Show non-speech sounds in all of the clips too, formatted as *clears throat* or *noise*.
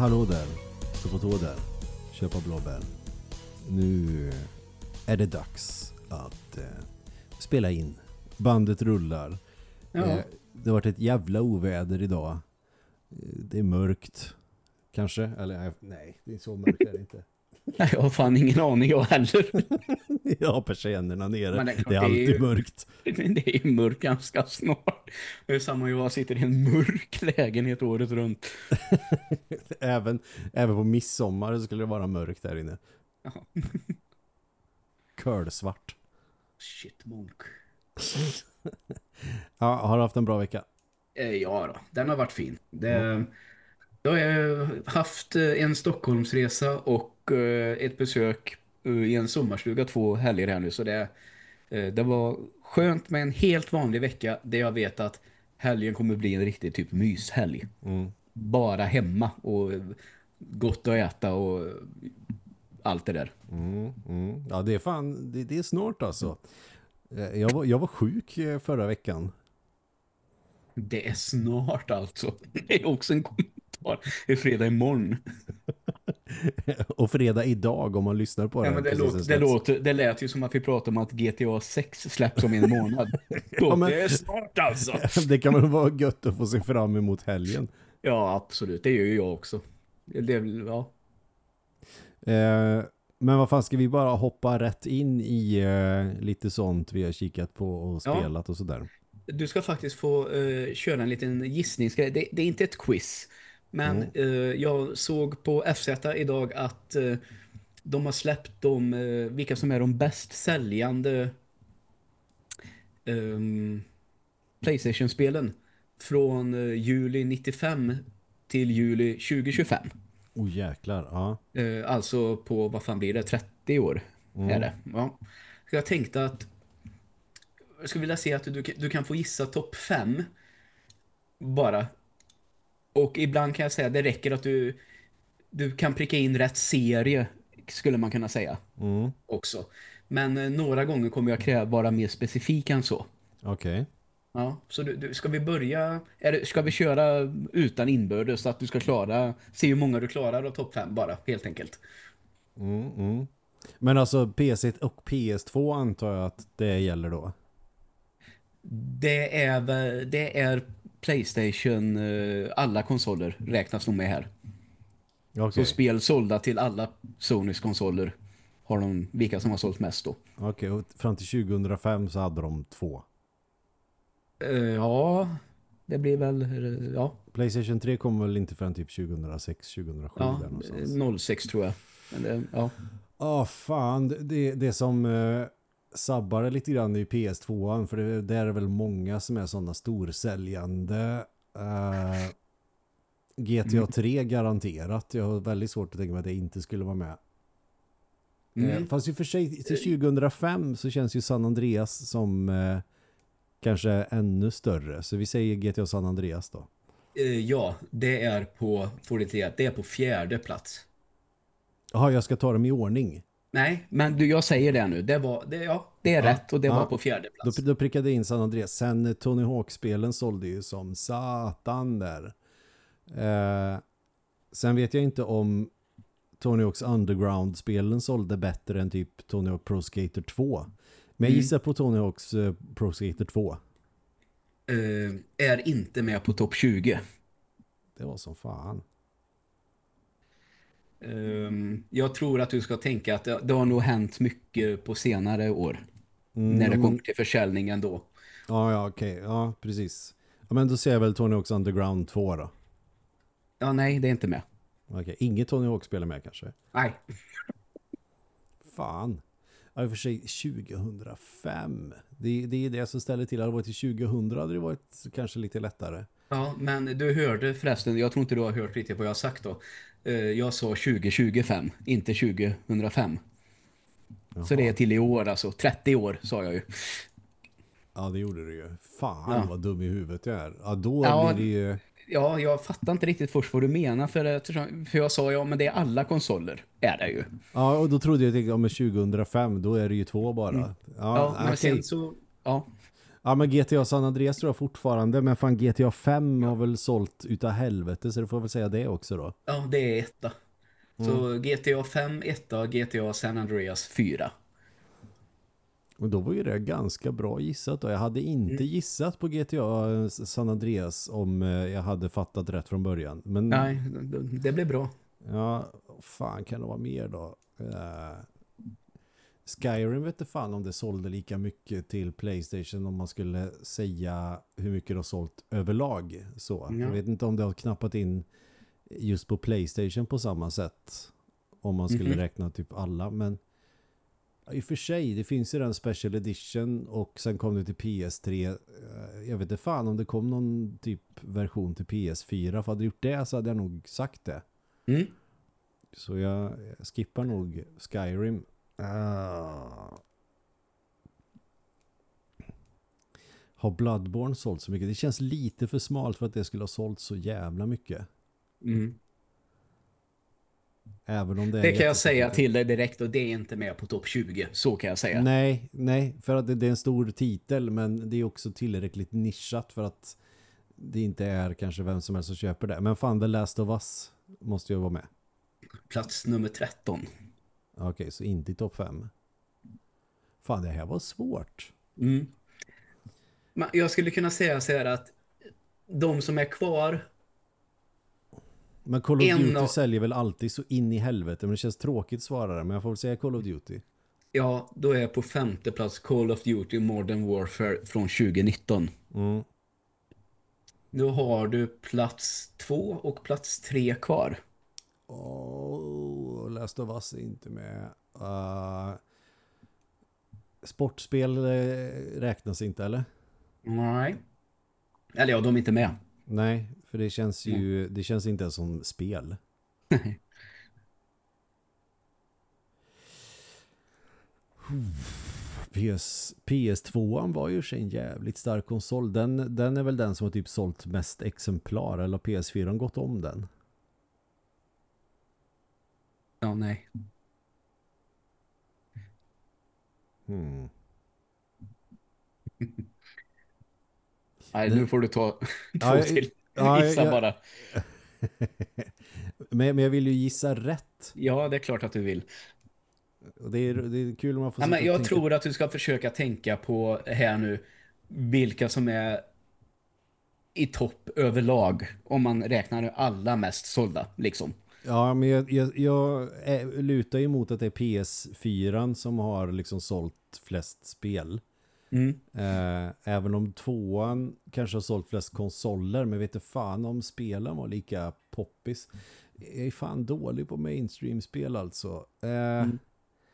Hallå där, stå på tå där, köpa blåbär. Nu är det dags att eh, spela in. Bandet rullar. Ja. Eh, det har varit ett jävla oväder idag. Eh, Det är mörkt. Kanske, eller nej, det är så mörkt är det inte. *laughs* Nej, jag har fan ingen aning jag heller. *laughs* Jag har persiennerna nere. Men Det det är, är klart, det är alltid ju- mörkt. *laughs* Det är ju mörkt ganska snart. Det är samma jag sitter i en mörk lägenhet året runt. *laughs* Även, även på midsommar skulle det vara mörkt där inne. Jaha. Shit, monk. Ja, har du haft en bra vecka? Eh, Ja då, den har varit fin. Det, Jag har eh, haft eh, en Stockholmsresa och eh, ett besök i en sommarstuga två helger här nu. Så det, det var skönt med en helt vanlig vecka där jag vet att helgen kommer bli en riktig typ myshelg. Mm. Bara hemma och gott att äta och allt det där. Mm, mm. Ja, det är fan, det, det är snart alltså. Jag var, jag var sjuk förra veckan. Det är snart alltså. *laughs* Det är också en kommentar. Det är fredag imorgon. *laughs* Och fredag idag om man lyssnar på det. Ja, det, precis låter, det, låter, det lät ju som att vi pratar om att GTA 6 släpps om en månad. *laughs* Ja, men- Det är snart alltså. *laughs* Det kan väl vara gött att få se fram emot helgen. Ja, absolut. Det gör ju jag också. Det, ja. Eh, men vad fan, ska vi bara hoppa rätt in i eh, lite sånt vi har kikat på och Ja. spelat och sådär? Du ska faktiskt få eh, köra en liten gissningsgrej. Det, det är inte ett quiz. Men Mm. eh, jag såg på FZ idag att eh, de har släppt de, eh, vilka som är de bäst säljande ehm, Playstation-spelen från eh, juli 95 till juli 2025. Oh jäklar, ja. Eh, alltså på, vad fan blir det, 30 år Mm. är det. Ja. Så jag tänkte att jag skulle vilja se att du, du kan få gissa topp 5 bara. Och ibland kan jag säga det räcker att du du kan pricka in rätt serie skulle man kunna säga Mm. också. Men eh, några gånger kommer jag kräva vara mer specifik än så. Okej. Ja, så du, du, ska vi börja, är ska vi köra utan inbördes så att du ska klara, se hur många du klarar av topp 5 bara, helt enkelt. Mm, mm. Men alltså PS1 och PS2 antar jag att det gäller då? Det är, det är Playstation, eh, alla konsoler räknas nog med här. Okej, Så spel sålda till alla Sonys konsoler har de, vilka som har sålt mest då. Okej, och fram till 2005 så hade de två. Eh, ja, det blir väl, eh, ja, Playstation 3 kommer väl inte förrän typ 2006-2007 ja där någonstans. 06 tror jag. Men det, ja. Ja, fan. Det, det som eh, sabbar det lite grann i PS2, för det, det är väl många som är sådana storsäljande. Eh, GTA 3 garanterat. Jag har väldigt svårt att tänka mig att det inte skulle vara med. Mm. Eh, fast i och för sig till 2005 så känns ju San Andreas som eh, kanske ännu större. Så vi säger GTA San Andreas då. Eh, ja, det är på, får det det är på fjärde plats. Jaha, jag ska ta dem i ordning. Nej, men du, jag säger det nu. Det var, det, ja, det är Ja, rätt och det ja. var på fjärde plats. Då, då prickade in San Andreas. Sen eh, Tony Hawk-spelen sålde ju som satan där. Eh, sen vet jag inte om Tony Hawks Underground-spelen sålde bättre än typ Tony Hawk Pro Skater 2. Men jag Mm. gissar på Tony Hawks eh, Pro Skater 2. Eh, är inte med på topp 20. Det var som fan. Ehm, jag tror att du ska tänka att det, det har nog hänt mycket på senare år. Mm, när det kommer till försäljningen då. Ja, ja, okej. Ja, precis. Ja, men då ser jag väl Tony Hawks Underground 2 då. Ja, nej, det är inte med. Okej, inget Tony Hawk-spel är med kanske. Nej. Fan. Ja, i och för sig 2005. Det, det är det som ställer till. Hade det varit till 2000 hade det varit kanske lite lättare. Ja, men du hörde förresten, jag tror inte du har hört riktigt vad jag har sagt då. Eh, jag sa 2025, inte 2005. Så det är till i år alltså. 30 år sa jag ju. Ja, det gjorde det ju. Fan Ja. vad dum i huvudet jag är. Ja, då Ja. blir det ju... Ja, jag fattar inte riktigt först vad du menar för, eftersom- för jag sa ja, men det är alla konsoler. Är det ju. Ja, och då trodde jag att men 2005, då är det ju två bara. Ja, Ja, men okej. sen så... Ja, Ja men GTA San Andreas tror jag fortfarande, men fan GTA 5 har väl sålt utav helvete så du får väl säga det också då. Ja, det är etta. Så GTA 5, etta, GTA San Andreas 4. Och då var ju det ganska bra gissat och jag hade inte gissat på GTA San Andreas om eh, jag hade fattat rätt från början. Men Nej, det blev bra. ja, fan kan det vara mer då? Skyrim vet inte fan om det sålde lika mycket till Playstation om man skulle säga hur mycket det har sålt överlag. Så. Ja. Jag vet inte om det har knappat in just på Playstation på samma sätt. Om man skulle Mhm. räkna typ alla. Men i och för sig, det finns ju den Special Edition och sen kom det till PS3. Eh, Jag vet inte fan om det kom någon typ version till PS4. För hade det gjort det så hade jag nog sagt det. Mm. Så jag skippar nog Skyrim. Ah. Har Bloodborne sålt så mycket? Det känns lite för smalt för att det skulle ha sålt så jävla mycket. Mm. Även om det Det kan jag säga till dig direkt och det är inte med på topp 20. Så kan jag säga. Nej, nej, för att det, det är en stor titel men det är också tillräckligt nischat för att det inte är kanske vem som helst som köper det. Men fan, The Last of Us måste ju vara med. Plats nummer 13. Okej, så inte i topp 5. Fan, det här var svårt. Mm. Men Jag skulle kunna säga så här att de som är kvar, Men Call of Duty av- säljer väl alltid så in i helvete. Men det känns tråkigt att svara det. Men jag får väl säga Call of Duty. ja, då är på femte plats Call of Duty Modern Warfare från 2019. Mm. Då har du plats två och plats tre kvar. Oh, Last of Us är inte med. Uh, sportspel eh, räknas inte eller? Nej. Eller ja, de är inte med. Nej, för det känns ju det känns inte ens som spel. *laughs* PS, PS2 var ju en jävligt stark konsol. Den, den är väl den som har typ sålt mest exemplar. Eller har PS4 gått om den? Ja, nej. Hmm. *laughs* Nej, nu får du ta två Ja, *laughs* till. ja, Gissa bara. *laughs* Men, men jag vill ju gissa rätt. Ja, det är klart att du vill. Det, är, det är kul om man får Ja, men jag tänka- tror att du ska försöka tänka på här nu vilka som är i topp överlag om man räknar nu alla mest sålda liksom. Ja, men jag, jag, jag är, lutar ju emot att det är PS4 som har liksom sålt flest spel. Mm. Eh, även om tvåan kanske har sålt flest konsoler, men vet inte fan om spelen var lika poppis. Jag är fan dålig på mainstream-spel alltså. Eh,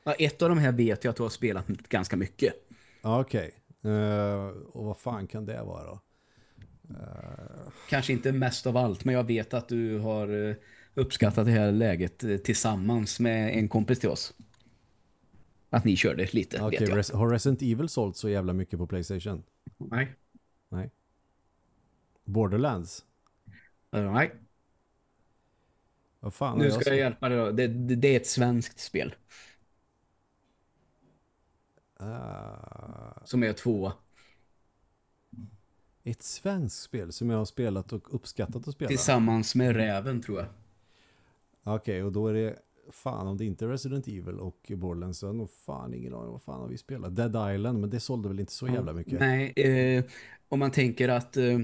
Ja, ett av de här vet jag att du har spelat ganska mycket. ja, Okej. Eh, och vad fan kan det vara då? Kanske inte mest av allt, men jag vet att du har eh, uppskattat det här läget eh, tillsammans med en kompis till oss. Att ni körde lite, Okej, vet jag. Res- har Resident Evil sålt så jävla mycket på Playstation? Nej. Nej. Borderlands? Eh, Nej, Vad fan nu jag ska sålt? jag hjälpa dig då. Det, det, det är ett svenskt spel Ah, som är tvåa. ett svenskt spel som jag har spelat och uppskattat att spela. Tillsammans med Räven, tror jag. Okej, och då är det fan om det inte är Resident Evil och Borderlands så har nog fan ingen aning vad fan har vi spelat. Dead Island, men det sålde väl inte så jävla mycket. Nej, eh, om man tänker att eh,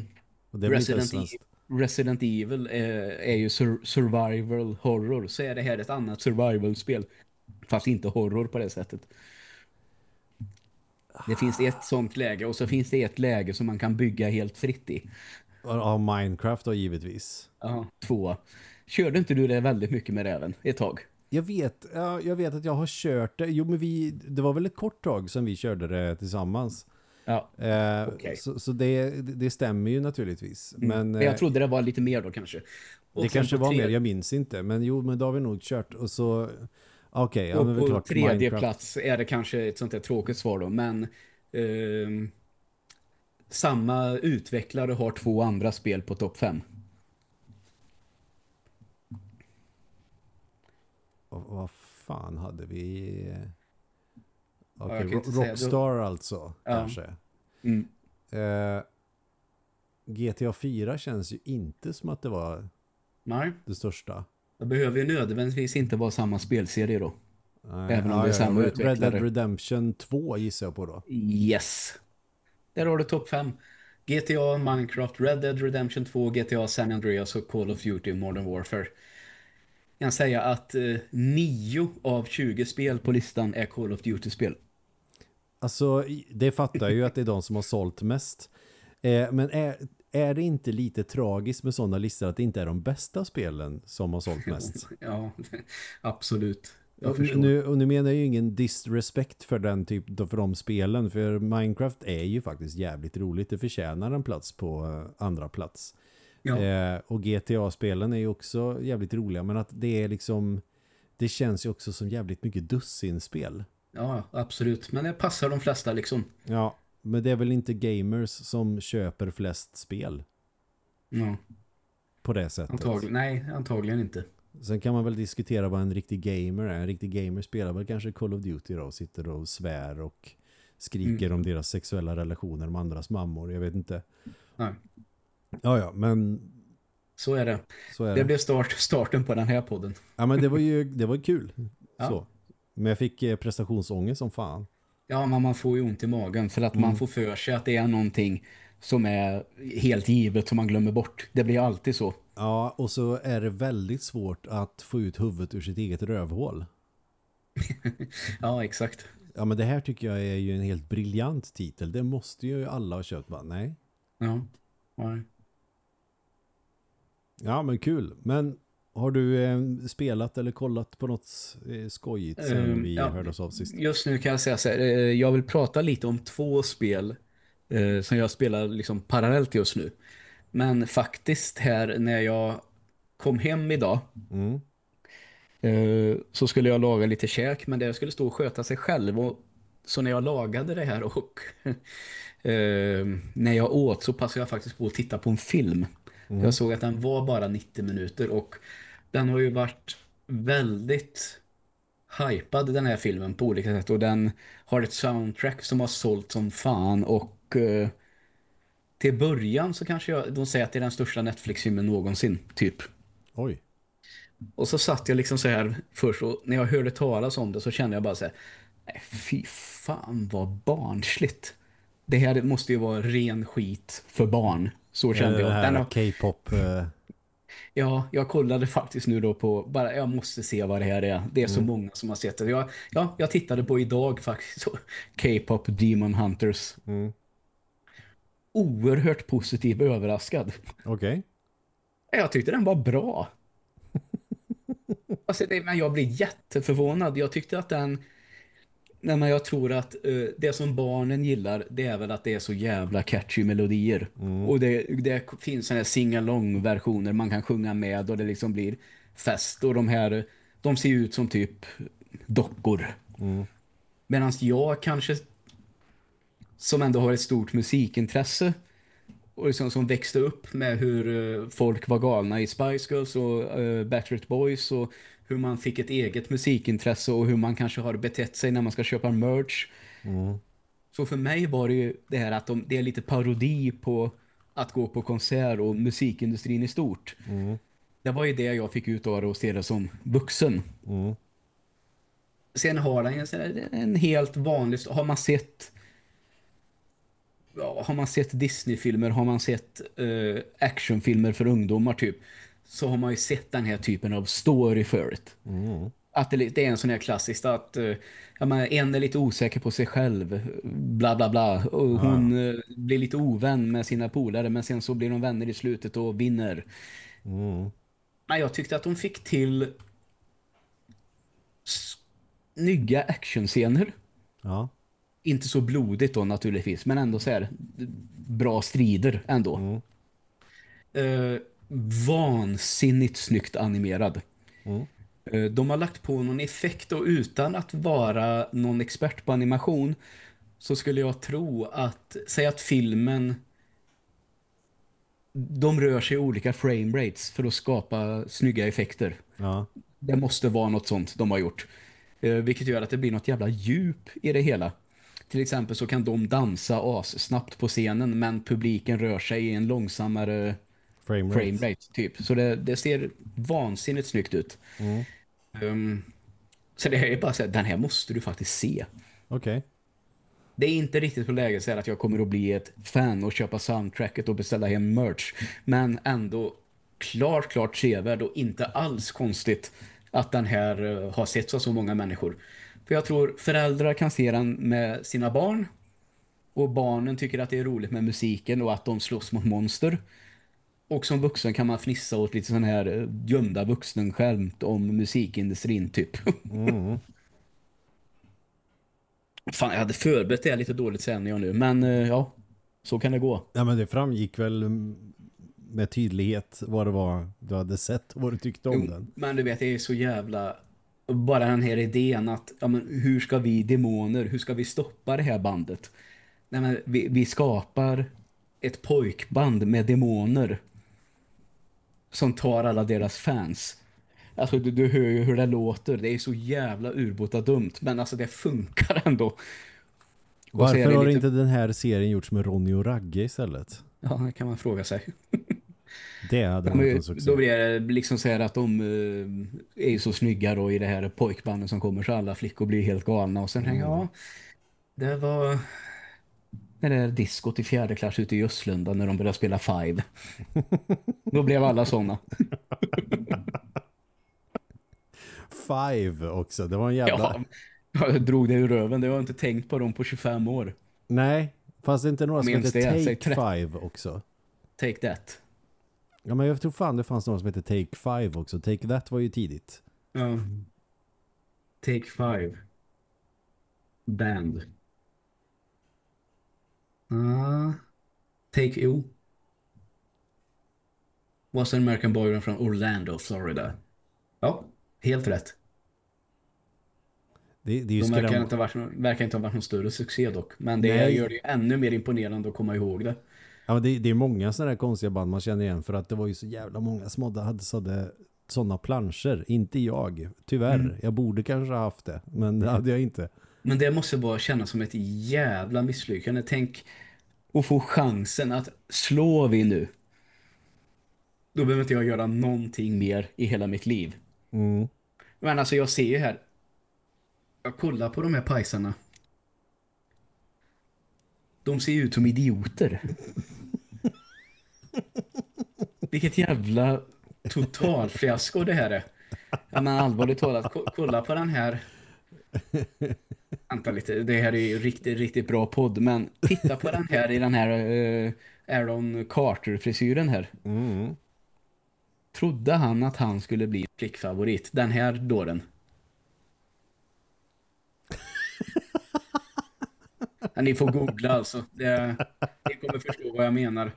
Resident, svenskt. E- Resident Evil eh, är ju sur survival horror så är det här ett annat survival-spel. Fast inte horror på det sättet. Det finns ett sånt läge och så finns det ett läge som man kan bygga helt fritt i. Ja, Minecraft då givetvis. Ja. Två. Körde inte du det väldigt mycket med räven ett tag? Jag vet, ja, jag vet att jag har kört det. Jo, men vi, det var väl ett kort tag som vi körde det tillsammans. Ja. Eh, Okej. Så, så det, det stämmer ju naturligtvis. Men, Men eh, jag trodde det var lite mer då kanske. Och det kanske var tre- mer, jag minns inte. Men jo, men då har vi nog kört. Och så, okej, ja, men väl på klart tredje Minecraft. plats är det kanske ett sånt där tråkigt svar då, men ehm, samma utvecklare har två andra spel på topp 5. Vad fan hade vi? Okej, Ro- säga. Rockstar alltså, Ja. kanske. Mm. Eh, GTA 4 känns ju inte som att det var Nej, det största. det behöver ju nödvändigtvis inte vara samma spelserie då. Nej, Även om det är samma Red utvecklare. Dead Redemption 2 gissar jag på då. Yes. Där har du topp 5. GTA, Minecraft, Red Dead Redemption 2, GTA San Andreas och Call of Duty Modern Warfare. Kan säga att eh, 9 av 20 spel på listan är Call of Duty-spel. Alltså, det fattar jag ju att det är de som har sålt mest. Eh, men är, är det inte lite tragiskt med sådana listor att det inte är de bästa spelen som har sålt mest? *laughs* Ja, *laughs* absolut. Och nu, och nu menar jag ju ingen disrespect för den typ för de spelen för Minecraft är ju faktiskt jävligt roligt. Det förtjänar en plats på eh, andra plats. Ja. Eh, och GTA-spelen är ju också jävligt roliga men att det är liksom det känns ju också som jävligt mycket dussinspel. ja, absolut. Men det passar de flesta liksom. Ja, men det är väl inte gamers som köper flest spel Ja, på det sättet. antagligen. Nej, antagligen inte. Sen kan man väl diskutera vad en riktig gamer är. En riktig gamer spelar väl kanske Call of Duty då och sitter och svär och skriker Mm. om deras sexuella relationer med andras mammor. Jag vet inte. Nej, Ja, ja, men så är det. så är Det det. blev start, starten på den här podden. Ja, men det var ju det var kul. Ja. Så. Men jag fick eh, prestationsångest som fan. Ja, men man får ju ont i magen för att man får för sig att det är någonting som är helt givet som man glömmer bort. Det blir alltid så. Ja, och så är det väldigt svårt att få ut huvudet ur sitt eget rövhål. *laughs* Ja, exakt. Ja, men det här tycker jag är ju en helt briljant titel. Det måste ju alla ha köpt, va? Nej. Ja. ja. Ja, men kul. Men har du eh, spelat eller kollat på något eh, skojigt sen Ehm, vi ja. hörde oss av sist? Just nu kan jag säga så här, eh, jag vill prata lite om två spel eh, som jag spelar liksom parallellt just nu. Men faktiskt här när jag kom hem idag Mm. eh, så skulle jag laga lite käk men det skulle stå och sköta sig själv och så när jag lagade det här och *laughs* när jag åt så passade jag faktiskt på att titta på en film. Jag såg att den var bara 90 minuter och den har ju varit väldigt hypad den här filmen på olika sätt och den har ett soundtrack som har sålt som fan och eh, till början så kanske jag, de säger att det är den största Netflix-filmen någonsin, typ. Oj. Och så satt jag liksom så här först och när jag hörde talas om det så kände jag bara så här, nej fy fan vad barnsligt. Det här måste ju vara ren skit för barn. Så kände jag. Den har, K-pop. Eh, ja, jag kollade faktiskt nu då på, bara jag måste se vad det här är. Det är så många som har sett det. Jag, ja, jag tittade på idag faktiskt. *laughs* K-pop Demon Hunters. mm. Oerhört positiv överraskad. Okej. Jag tyckte den var bra. *laughs* alltså, det, men jag blir jätteförvånad. Jag tyckte att den... Nej, men jag tror att eh, det som barnen gillar det är väl att det är så jävla catchy melodier. Och det, det finns såna här sing-along-versioner man kan sjunga med och det liksom blir fest. Och de här, de ser ut som typ dockor. Medan jag kanske som ändå har ett stort musikintresse och liksom, som växte upp med hur eh, folk var galna i Spice Girls och uh, Backstreet Boys och hur man fick ett eget musikintresse och hur man kanske har betett sig när man ska köpa merch. Så för mig var det ju det här att de, det är lite parodi på att gå på konsert och musikindustrin i stort. Det var ju det jag fick ut av det och se det som vuxen. Mm. Sen har den en, en helt vanlig... Har man sett... Ja, har man sett Disney-filmer, har man sett eh, actionfilmer för ungdomar typ, så har man ju sett den här typen av story för det. Mm. Att det, det är en sån här klassisk att eh, ja, men en är lite osäker på sig själv, bla bla bla, och hon eh, blir lite ovän med sina polare, men sen så blir de vänner i slutet och vinner. Mm. Nej, jag tyckte att de fick till snygga actionscener. Ja. Inte så blodigt då naturligtvis, men ändå så här bra strider ändå. Eh, vansinnigt snyggt animerad. Mm. Eh, de har lagt på någon effekt och utan att vara någon expert på animation så skulle jag tro att, säg att filmen de rör sig i olika frame rates för att skapa snygga effekter. Ja. Det måste vara något sånt de har gjort. Eh, vilket gör att det blir något jävla djup i det hela. till exempel så kan de dansa as snabbt på scenen men publiken rör sig i en långsammare Frame rate. frame rate typ. Så det, det ser vansinnigt snyggt ut. Mm. Um, så det är bara så här, den här måste du faktiskt se. Okej. Det är inte riktigt på läge så att jag kommer att bli ett fan och köpa soundtracket och beställa hem merch. Men ändå klart, klart sevärd och inte alls konstigt att den här eh, har setts av så många människor. För jag tror föräldrar kan se den med sina barn och barnen tycker att det är roligt med musiken och att de slåss mot monster. Och som vuxen kan man fnissa åt lite sån här eh, gömda vuxenskämt om musikindustrin typ. Mm. *laughs* Fan, jag hade förberett det lite dåligt sen jag nu. Men eh, ja, så kan det gå. Ja men det framgick väl med tydlighet vad det var du hade sett och vad du tyckte om Jo, den. Men du vet, det är så jävla... Bara den här idén att ja, men hur ska vi demoner, hur ska vi stoppa det här bandet? Nej, men vi, vi skapar ett pojkband med demoner som tar alla deras fans. Alltså du, du hör ju hur det låter. Det är så jävla urbota dumt. Men alltså det funkar ändå. Varför det har lite- inte den här serien gjorts med Ronny och Ragge istället? Ja, det kan man fråga sig. *laughs* Det hade Ja, varit men en succé. då blir det liksom så här att de eh, är så snygga då i det här pojkbandet som kommer så alla flickor blir helt galna och sen jag, ja, det var det där diskot i fjärde klass ute i Östlunda när de började spela Five. då blev alla såna. Five också. Det var en jävla... Ja, jag drog det ur röven. Det har jag inte tänkt på dem på 25 år. Nej, fanns det inte några som hette Take tre- Five också? Take that. Ja men jag tror fan det fanns några som hette Take Five också. Take That var ju tidigt. Ja. Take Five. Band. Ah. Take O. Was an American boy från Orlando, Florida. Ja, helt rätt. Det, det De verkar skräm... inte, varit, verkar inte ha varit någon större succé dock. Men det Nej. gör det ju ännu mer imponerande att komma ihåg det. ja, det, det är många sådana här konstiga band man känner igen för att det var ju så jävla många som hade, sådana planscher. Inte jag, tyvärr. Mm. Jag borde kanske ha haft det, men det hade jag inte. Men det måste bara kännas som ett jävla misslyckande. Tänk att få chansen att slå vi nu. Då behöver inte jag göra någonting mer i hela mitt liv. Mm. Men alltså jag ser ju här. Jag kollar på de här pajsarna. De ser ut som idioter. Vilket jävla totalfiasko det här är. Ja, men allvarligt talat, ko- kolla på den här. *laughs* Vänta lite, det här är ju riktigt, riktigt bra podd. Men titta på den här i den här eh, Aaron Carter-frisyren här. Mm. Trodde han att han skulle bli flickfavorit? Den här dåren. *laughs* Ja, ni får googla alltså. Det, ni kommer förstå vad jag menar.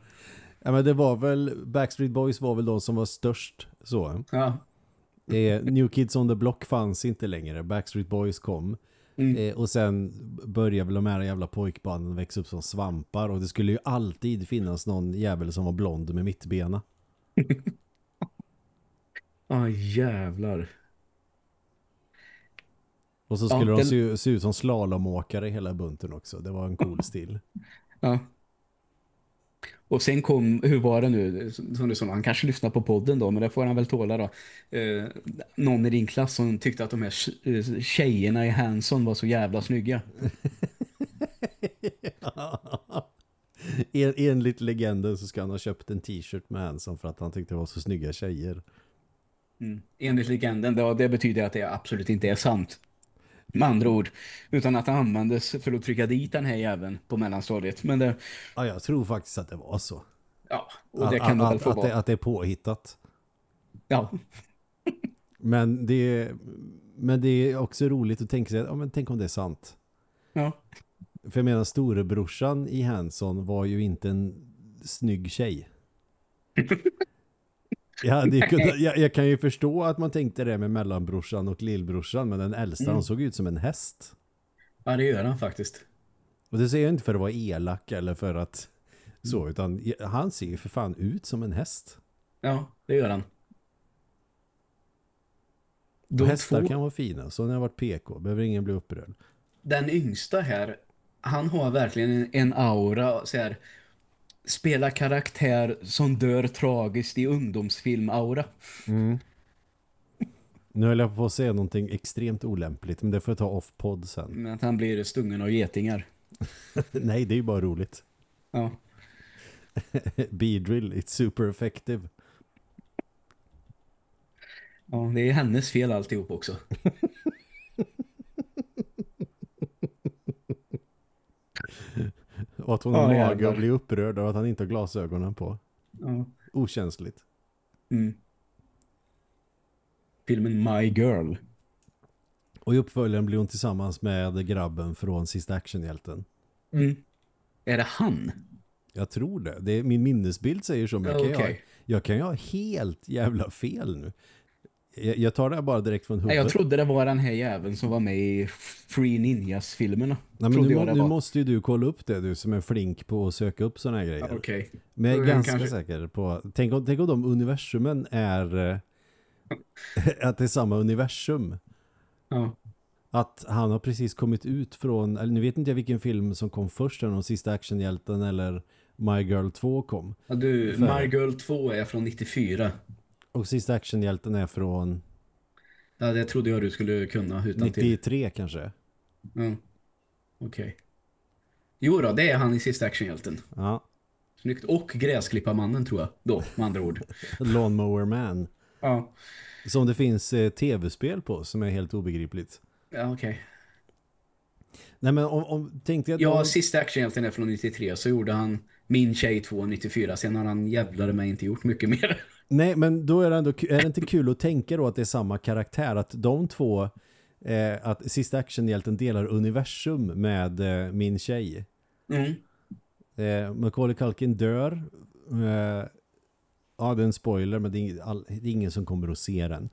Ja men det var väl, Backstreet Boys var väl de som var störst så. Ja. Eh, New Kids on the Block fanns inte längre. Backstreet Boys kom. Mm. Eh, och sen började väl de här jävla pojkbanden växa upp som svampar. Och det skulle ju alltid finnas någon jävel som var blond med mittbena. Ja, *laughs* jävlar. Och så Ja, skulle de den- se, se ut som slalomåkare hela bunten också. Det var en cool stil. *laughs* Ja. Och sen kom, hur var det nu? Som du sa, han kanske lyssnar på podden då, men det får han väl tåla då. Eh, någon i din klass som tyckte att de här eh, tjejerna i Hanson var så jävla snygga. *laughs* en, enligt legenden så ska han ha köpt en t-shirt med Hanson för att han tyckte det var så snygga tjejer. Mm. Enligt legenden, det, det betyder att det absolut inte är sant. Med andra ord. Utan att det användes för att trycka dit den här jäveln på mellanstadiet. Men det, Ja, jag tror faktiskt att det var så. ja, och det att, kan det väl att, få att, vara. det, att det är påhittat. Ja, *laughs* Men det, men det är också roligt att tänka sig, ja, men tänk om det är sant. ja. För jag menar, storebrorsan i Hanson var ju inte en snygg tjej. *laughs* Ja, det kunde, jag, jag kan ju förstå att man tänkte det med mellanbrorsan och lillbrorsan, men den äldsta Mm. han såg ut som en häst. ja, det gör han faktiskt. Och det säger jag inte för att vara elak eller för att Mm. så, utan han ser ju för fan ut som en häst. Ja, det gör han. De hästar två- kan vara fina, så när jag varit PK behöver ingen bli upprörd. Den yngsta här, han har verkligen en, en aura så här, spela karaktär som dör tragiskt i ungdomsfilm-aura. Nu höll jag på att säga någonting extremt olämpligt, men det får jag ta off-podd sen. Men att han blir stungen av getingar. *laughs* Nej, det är ju bara roligt. Ja. *laughs* Beedrill, it's super effective. ja, det är hennes fel alltihop också. *laughs* Och att hon Ja, har mage jävlar. och blir upprörd av att han inte har glasögonen på. Ja. Okänsligt. Mm. Filmen My Girl. Och i uppföljaren blir hon tillsammans med grabben från Sista Actionhjälten. Mm. Är det han? Jag tror det. det är, min minnesbild säger så, men jag kan, ha, Okej. jag kan ju ha helt jävla fel nu. Jag, jag tar det här bara direkt från Nej, huvudet. jag trodde det var den här jäveln som var med i Free Ninjas-filmerna. Nej, men trodde nu, nu måste ju du kolla upp det, du som är flink på att söka upp sådana här grejer. Ja, Okej. Men jag är är ganska kanske- säker på... Tänk om, tänk om de universumen är... eh, *laughs* att det är samma universum. Ja. Att han har precis kommit ut från... Eller nu vet inte jag vilken film som kom först. Om Sista Actionhjälten eller My Girl 2 kom. Ja, du, För- My Girl 2 är från 94. Och Sista Actionhjälten är från Ja, det trodde jag du skulle kunna utan till. 93 kanske. Ja. Okej. Jo då, det är han i sista actionhjälten. Ja. Snyggt. Och gräsklipparmannen tror jag. Då, med andra ord. *laughs* Lawnmower Man. Ja. Som det finns eh, tv-spel på som är helt obegripligt. Ja, okej. Nej men om, om tänkte jag... Ja, om, sista actionhjälten är från 93 så gjorde han Min tjej 2 94. Sen har han jävlare mig inte gjort mycket mer. Nej, men då är det ändå är det inte kul att tänka då att det är samma karaktär, att de två eh, att sista actionhjälten delar universum med eh, min tjej. Mm. Eh, Macaulay Culkin dör. Eh, ja, det är en spoiler, men det är, all, det är ingen som kommer att se den.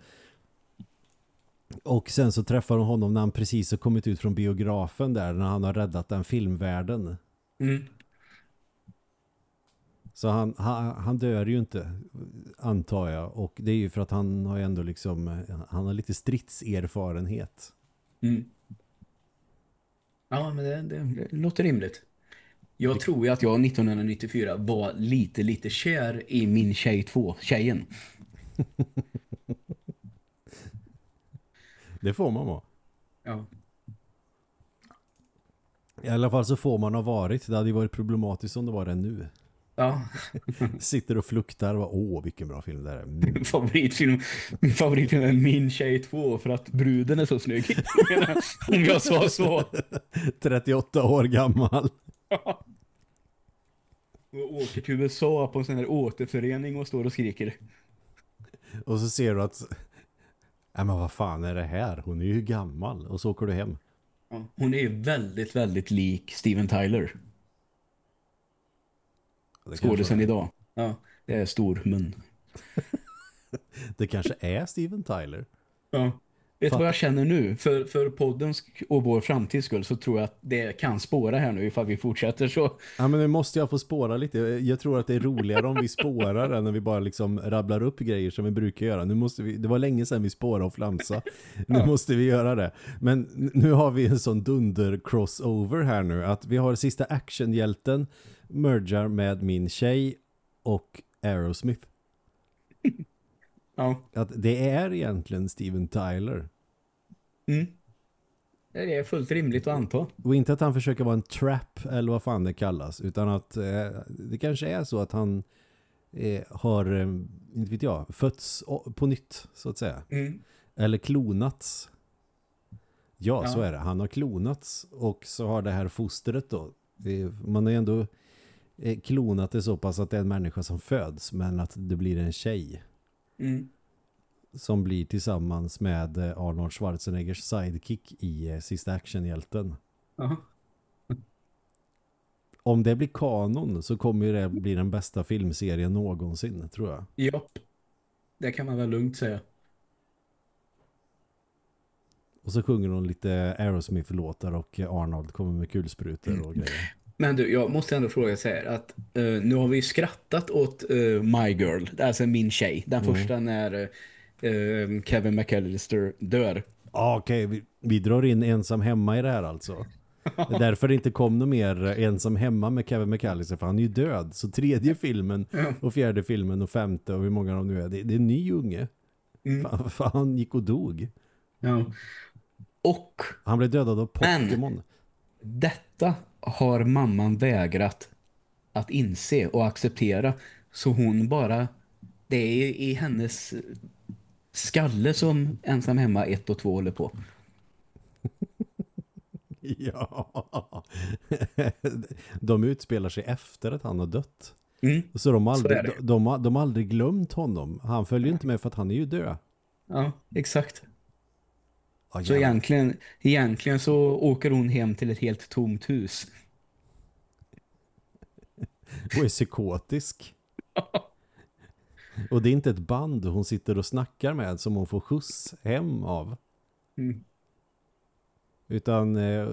Och sen så träffar hon honom när han precis har kommit ut från biografen där, när han har räddat den filmvärlden. Mm. Så han, han, han dör ju inte, antar jag. Och det är ju för att han har ändå liksom, han har lite stridserfarenhet. Mm. Ja, men det, det, det låter rimligt. Jag tror ju att jag 1994 var lite, lite kär i min tjej 2, tjejen. *laughs* Det får man vara. Ja. I alla fall så får man ha varit. Det hade ju varit problematiskt om det var det nu. Ja, *laughs* Sitter och fluktar och åh vilken bra film det här är. Mm. min favoritfilm, min favoritfilm är Min tjej 2 för att bruden är så snygg. *laughs* Om jag sa så. 38 år gammal. *laughs* Och åker till USA på en sån här återförening och står och skriker. Och så ser du att, nej men vad fan är det här? Hon är ju gammal. Och så åker du hem. Hon är ju väldigt, väldigt lik Steven Tyler. Skådisen idag. Ja, det är stor mun. *laughs* det kanske är Steven Tyler. Ja. Vet du vad jag känner nu? För, för poddens och vår framtids skull så tror jag att det kan spåra här nu ifall vi fortsätter så. Ja men nu måste jag få spåra lite. Jag tror att det är roligare om vi spårar än när vi bara liksom rabblar upp grejer som vi brukar göra. Nu måste vi, det var länge sedan vi spårade och flamsa. Nu måste vi göra det. Men nu har vi en sån dunder crossover här nu. Att vi har sista actionhjälten mergar med min tjej och Aerosmith. *laughs* Ja. Att det är egentligen Steven Tyler. Mm. Det är fullt rimligt att anta. Och inte att han försöker vara en trap eller vad fan det kallas. Utan att eh, det kanske är så att han eh, har, eh, inte vet jag, fötts på nytt så att säga. Mm. Eller klonats. Ja, Ja. så är det. Han har klonats och så har det här fostret då. Man ju ändå klonat det så pass att det är en människa som föds men att det blir en tjej Mm. som blir tillsammans med eh, Arnold Schwarzeneggers sidekick i eh, Sista Actionhjälten. Aha. Om det blir kanon så kommer det bli den bästa filmserien någonsin, tror jag. Japp. Det kan man väl lugnt säga. Och så sjunger hon lite Aerosmith-låtar och Arnold kommer med kulsprutor och grejer. Men du, jag måste ändå fråga så här att eh, nu har vi skrattat åt eh, My Girl, alltså min tjej. Den första när eh, Kevin McAllister dör. Ah, Okej, vi, vi drar in ensam hemma i det här alltså. Det är därför det inte kom något mer ensam hemma med Kevin McAllister för han är ju död. Så tredje filmen Ja. och fjärde filmen och femte och hur många de nu är. Det, det är en ny unge. Mm. Fan, fan, han gick och dog. Ja. Och Han blev dödad av Men- Pokémon. detta har mamman vägrat att inse och acceptera. Så hon bara, det är i hennes skalle som ensam hemma 1 och 2 håller på. *laughs* Ja. *laughs* De utspelar sig efter att han har dött. Mm. Så de har Så aldrig, det. de, de, de har aldrig glömt honom. Han följer ju inte med för att han är ju död. Ja, exakt. Ja, Så egentligen, egentligen så åker hon hem till ett helt tomt hus. *laughs* och är psykotisk. Och det är inte ett band hon sitter och snackar med som hon får skjuts hem av. Mm. Utan eh,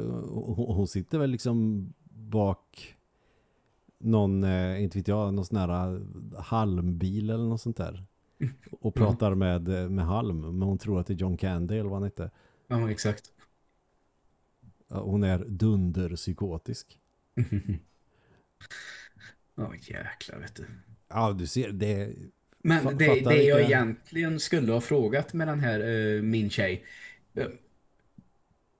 hon, sitter väl liksom bak någon, eh, inte vet jag, någon sån här eh, halmbil eller något sånt där. Och pratar med, eh, med halm. Men hon tror att det är John Candy eller vad han heter. Ja, exakt. Ja, Hon är dunderpsykotisk. *laughs* Ja, jäklar vet du. Ja, du ser, det Men det, det jag vilka- egentligen skulle ha frågat med den här eh, min tjej.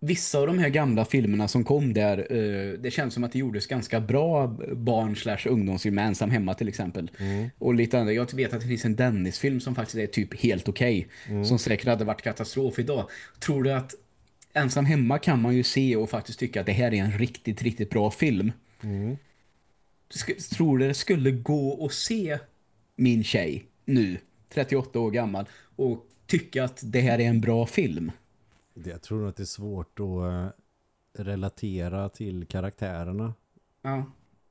Vissa av de här gamla filmerna som kom där, eh, det känns som att det gjordes ganska bra barn slash ungdomsfilmer, ensam hemma till exempel. Och lite andra. Jag vet att det finns en Dennis-film som faktiskt är typ helt okej. Som säkert hade varit katastrof idag. Tror du att ensam hemma kan man ju se och faktiskt tycka att det här är en riktigt, riktigt bra film. Sk- tror du det skulle gå att se min tjej nu, 38 år gammal, och tycka att det här är en bra film? Jag tror att det är svårt att eh, relatera till karaktärerna Ja.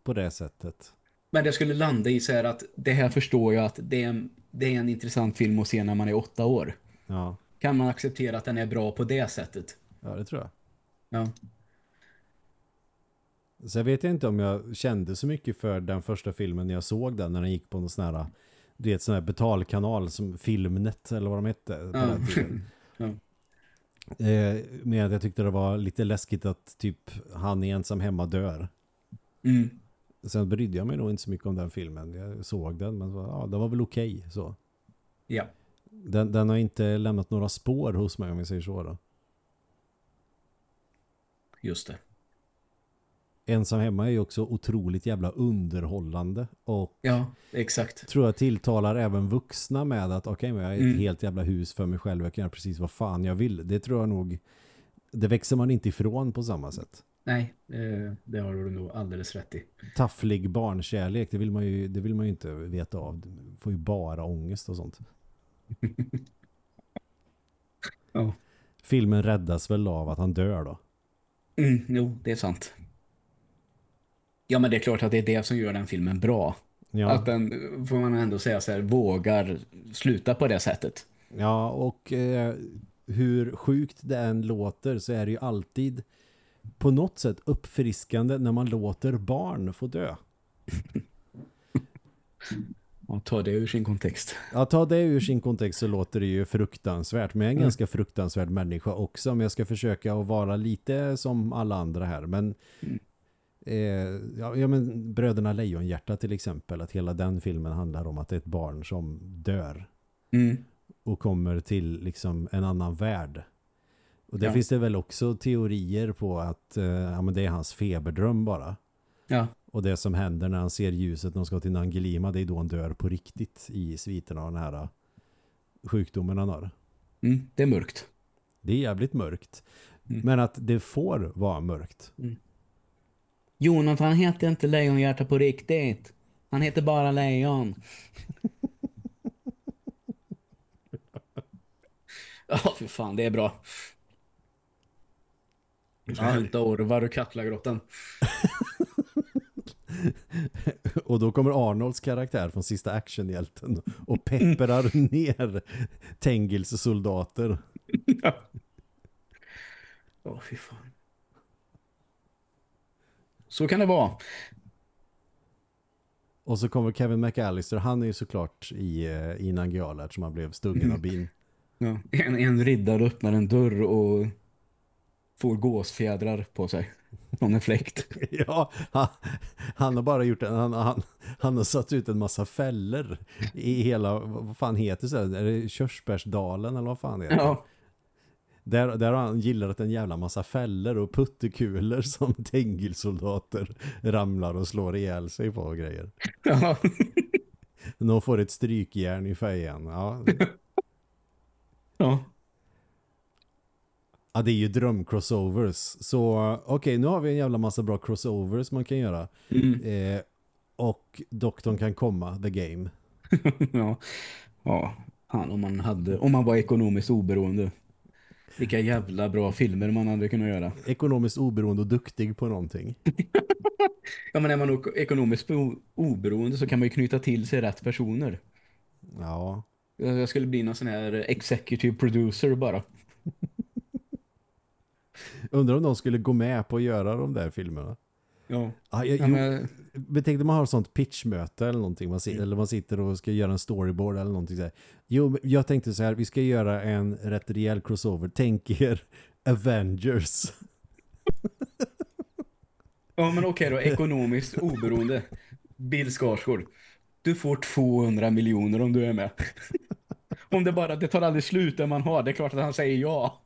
på det sättet. Men det skulle landa i så här att det här förstår jag att det är, en, det är en intressant film att se när man är åtta år. Ja, Kan man acceptera att den är bra på det sättet? ja det tror jag. Ja. Så jag vet inte om jag kände så mycket för den första filmen när jag såg den, när den gick på någon sån här, det är ett sån här betalkanal som Filmnet eller vad de hette på Ja. den tiden. *laughs* Ja. Eh, men att jag tyckte det var lite läskigt att typ han är ensam hemma dör. Mm. Sen brydde jag mig nog inte så mycket om den filmen. Jag såg den, men ja, det var väl okej så. Ja. Den, den har inte lämnat några spår hos mig om vi säger så då. Just det. Ensam hemma är ju också otroligt jävla underhållande och Ja, exakt. tror jag tilltalar även vuxna med att okej, men jag är ett Mm. helt jävla hus för mig själv. Jag kan göra precis vad fan jag vill. Det tror jag nog, det växer man inte ifrån på samma sätt. Nej, eh, det har du nog alldeles rätt i. Tafflig barnkärlek, det vill man ju, det vill man ju inte veta av. Du får ju bara ångest och sånt. *laughs* Ja. Filmen räddas väl av att han dör då. Mm, jo, det är sant. Ja, men det är klart att det är det som gör den filmen bra. Ja, Att den, får man ändå säga så här, vågar sluta på det sättet. ja och eh, hur sjukt det än låter så är det ju alltid på något sätt uppfriskande när man låter barn få dö. *laughs* Och ta det ur sin kontext. Ja, ta det ur sin kontext så låter det ju fruktansvärt. Men jag är en ganska fruktansvärd människa också. Men jag ska försöka att vara lite som alla andra här. Men, eh, ja, ja, men Bröderna Lejonhjärta till exempel. Att hela den filmen handlar om att det är ett barn som dör. Mm. Och kommer till liksom en annan värld. Och där Ja. finns det väl också teorier på att eh, ja, men det är hans feberdröm bara. Ja, Och det som händer när han ser ljuset när de ska till Nangelima det är då han dör på riktigt i sviterna av den här uh, sjukdomen han har. mm, det är mörkt. Det är jävligt mörkt. Mm. Men att det får vara mörkt. Jonathan heter inte Lejonhjärta på riktigt. Han heter bara Lejon. *laughs* Ja, för fan, det är bra. Hämta Orvar och Kaplagrottan. *laughs* Och då kommer Arnolds karaktär från sista actionhjälten och pepprar *laughs* ner Tengils soldater. Åh, fy fan. Så kan det vara. Och så kommer Kevin McAllister, han är ju såklart i, eh, i Nangiala eftersom han blev stuggen av bin. *clears throat* Ja. En, en riddare öppnar en dörr och får gåsfjädrar på sig. Från en fläkt. *laughs* Ja, han, han har bara gjort en, han, han, han har satt ut en massa fällor i hela, vad fan heter det? Är det Körsbärsdalen eller vad fan heter det? Ja. Där, där har han gillat en jävla massa fällor och puttekulor *laughs* som Tengilsoldater ramlar och slår ihjäl sig på och grejer. ja. Någon får ett strykjärn i fejan. Ja, *laughs* ja. ja det är ju drömcrossovers. Så okej, nu har vi en jävla massa bra crossovers man kan göra. Mm. Eh, och doktorn kan komma, the game. *laughs* ja. Ja. Om man hade, om man var ekonomiskt oberoende. Vilka jävla bra filmer man hade kunnat göra. Ekonomiskt oberoende och duktig på någonting. *laughs* Ja, men är man ekonomiskt oberoende så kan man ju knyta till sig rätt personer. Ja, Jag jag skulle bli någon sån här executive producer bara. *laughs* undrar om de skulle gå med på att göra de där filmerna. Ja. Ah, jag, ja jo, men, men tänk man har ett sånt pitchmöte eller någonting. Man, si- eller man sitter och ska göra en storyboard eller någonting så här. Jo, jag tänkte så här, vi ska göra en rätt rejäl crossover. Tänk er *laughs* Avengers. ja, men okej då. Ekonomiskt oberoende. Bill Skarsgård. Du får 200 miljoner om du är med. *laughs* om det bara, det tar aldrig slut där man har. Det är klart att han säger ja.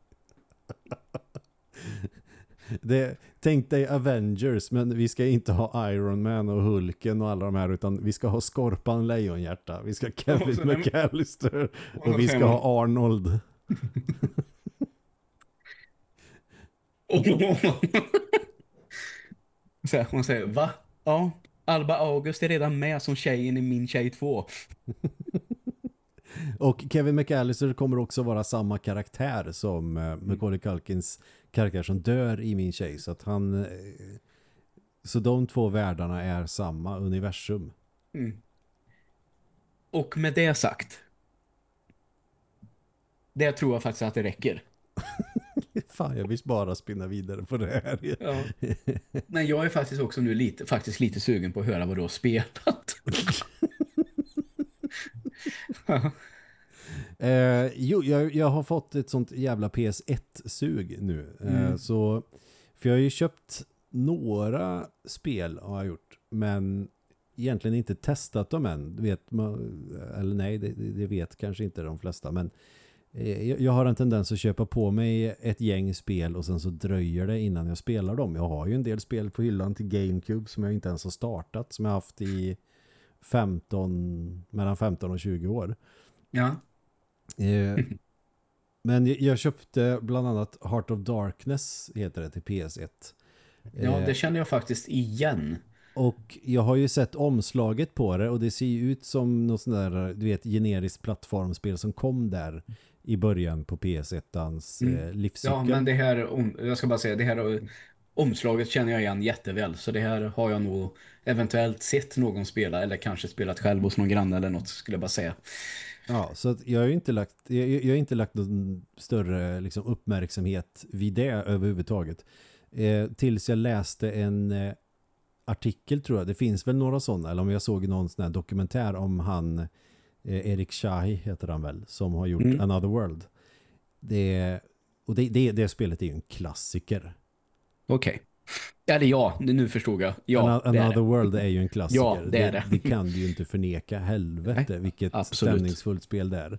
Det, tänk dig Avengers, men vi ska inte ha Iron Man och Hulken och alla de här, utan vi ska ha Skorpan Lejonhjärta. Vi ska ha Kevin Och McAllister Och vi ska ha Arnold. *laughs* *laughs* Så här, hon säger, va? Ja, Alba August är redan med som tjejen i Min tjej 2. Och Kevin McAllister kommer också vara samma karaktär som Mm. eh, Macaulay Culkins karaktär som dör i min tjej. Så att han... eh, Så de två världarna är samma universum. Mm. Och med det sagt. Det tror jag faktiskt att det räcker. *laughs* Fan, jag vill bara spinna vidare på det här. Ja. Men jag är faktiskt också nu lite, faktiskt lite sugen på att höra vad du har spelat. *laughs* *laughs* Eh, jo, jag, jag har fått ett sånt jävla PS1-sug nu. Eh, Mm. så, för jag har ju köpt några spel har jag gjort, men egentligen inte testat dem än. Vet man, eller nej, det, det vet kanske inte de flesta, men eh, jag, har en tendens att köpa på mig ett gäng spel och sen så dröjer det innan jag spelar dem. Jag har ju en del spel på hyllan till GameCube som jag inte ens har startat, som jag haft i 15, mellan 15 och 20 år. Ja. Eh, *laughs* men jag- köpte bland annat Heart of Darkness heter det till PS1. ja, Eh, det känner jag faktiskt igen. och jag har ju sett omslaget på det och det ser ju ut som något sånt där, du vet, generiskt plattformspel som kom där i början på PS1-ans Mm. eh, livscykel. Ja, men det här, jag ska bara säga, det här omslaget känner jag igen jätteväl. Så det här har jag nog eventuellt sett någon spela eller kanske spelat själv hos någon granne eller något skulle jag bara säga. Ja, så att jag har inte lagt, jag, jag har inte lagt någon större liksom, uppmärksamhet vid det överhuvudtaget. Eh, tills jag läste en eh, artikel tror jag. Det finns väl några sådana, eller om jag såg någon sån här dokumentär om han, eh, Erik Shai heter han väl, som har gjort Mm. Another World. Det, och det, det, det spelet är ju en klassiker. Okej. Eller ja, nu förstod jag. Ja, Another. World är ju en klassiker. Ja, det är det. det. kan du ju inte förneka. Helvete, vilket absolut. stämningsfullt spel det är.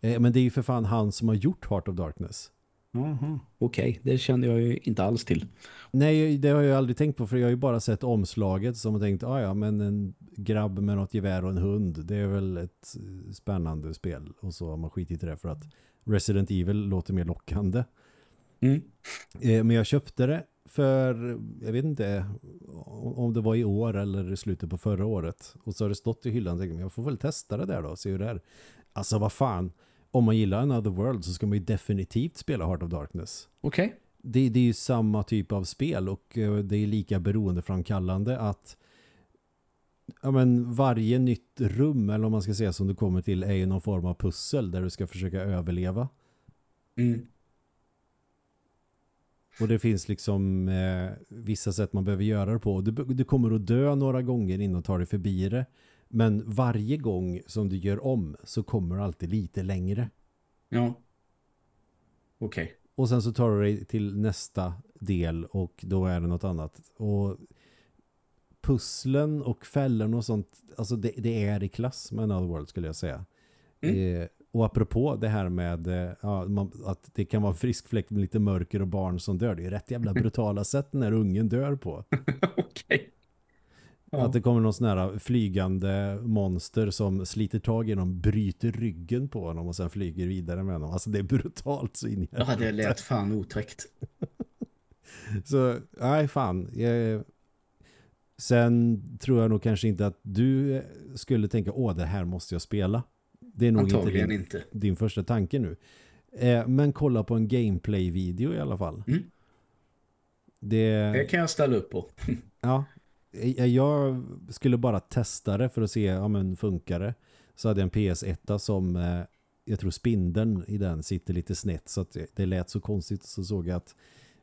Eh, Men det är ju för fan han som har gjort Heart of Darkness. Jaha, Okej, det kände jag ju inte alls till. Nej, det har jag aldrig tänkt på för jag har ju bara sett omslaget som har tänkt, ah, ja men en grabb med något gevär och en hund, det är väl ett eh, spännande spel. Och så har man skitit i det för att Resident Evil låter mer lockande. Mm. Eh, Men jag köpte det för, jag vet inte om det var i år eller i slutet på förra året. Och så har det stått i hyllan och tänkte, jag får väl testa det där då, se hur det är. Alltså vad fan, om man gillar Another World så ska man ju definitivt spela Heart of Darkness. Okej. Det, det är ju samma typ av spel och eh, det är lika beroendeframkallande att ja, men varje nytt rum eller om man ska säga som du kommer till är ju någon form av pussel där du ska försöka överleva. Mm. Och det finns liksom eh, vissa sätt man behöver göra det på. Du, du kommer att dö några gånger innan du tar dig förbi det. Men varje gång som du gör om så kommer du alltid lite längre. Ja. Okej. och sen så tar du dig till nästa del och då är det något annat. Och pusslen och fällen och sånt, alltså det, det är i klass med Another World skulle jag säga. Mm. Eh, och apropå det här med eh, ja, man, att det kan vara frisk fläkt med lite mörker och barn som dör. Det är rätt jävla *laughs* brutala sätt när ungen dör på. *laughs* Okej. Ja. Att det kommer någon sån här flygande monster som sliter tag i honom, bryter ryggen på honom och sen flyger vidare med honom. Alltså det är brutalt så in i Ja, det lät fan otäckt. *laughs* Så, nej fan. Jag, sen tror jag nog kanske inte att du skulle tänka, åh det här måste jag spela. Det är nog inte din, inte. din första tanke nu. Eh, men kolla på en gameplay-video i alla fall. Mm. Det, Det kan jag ställa upp på. *laughs* ja, Eh, jag skulle bara testa det för att se, ja men funkar det? Så hade jag en PS1 som, eh, jag tror spindeln i den sitter lite snett så att det lät så konstigt så såg jag att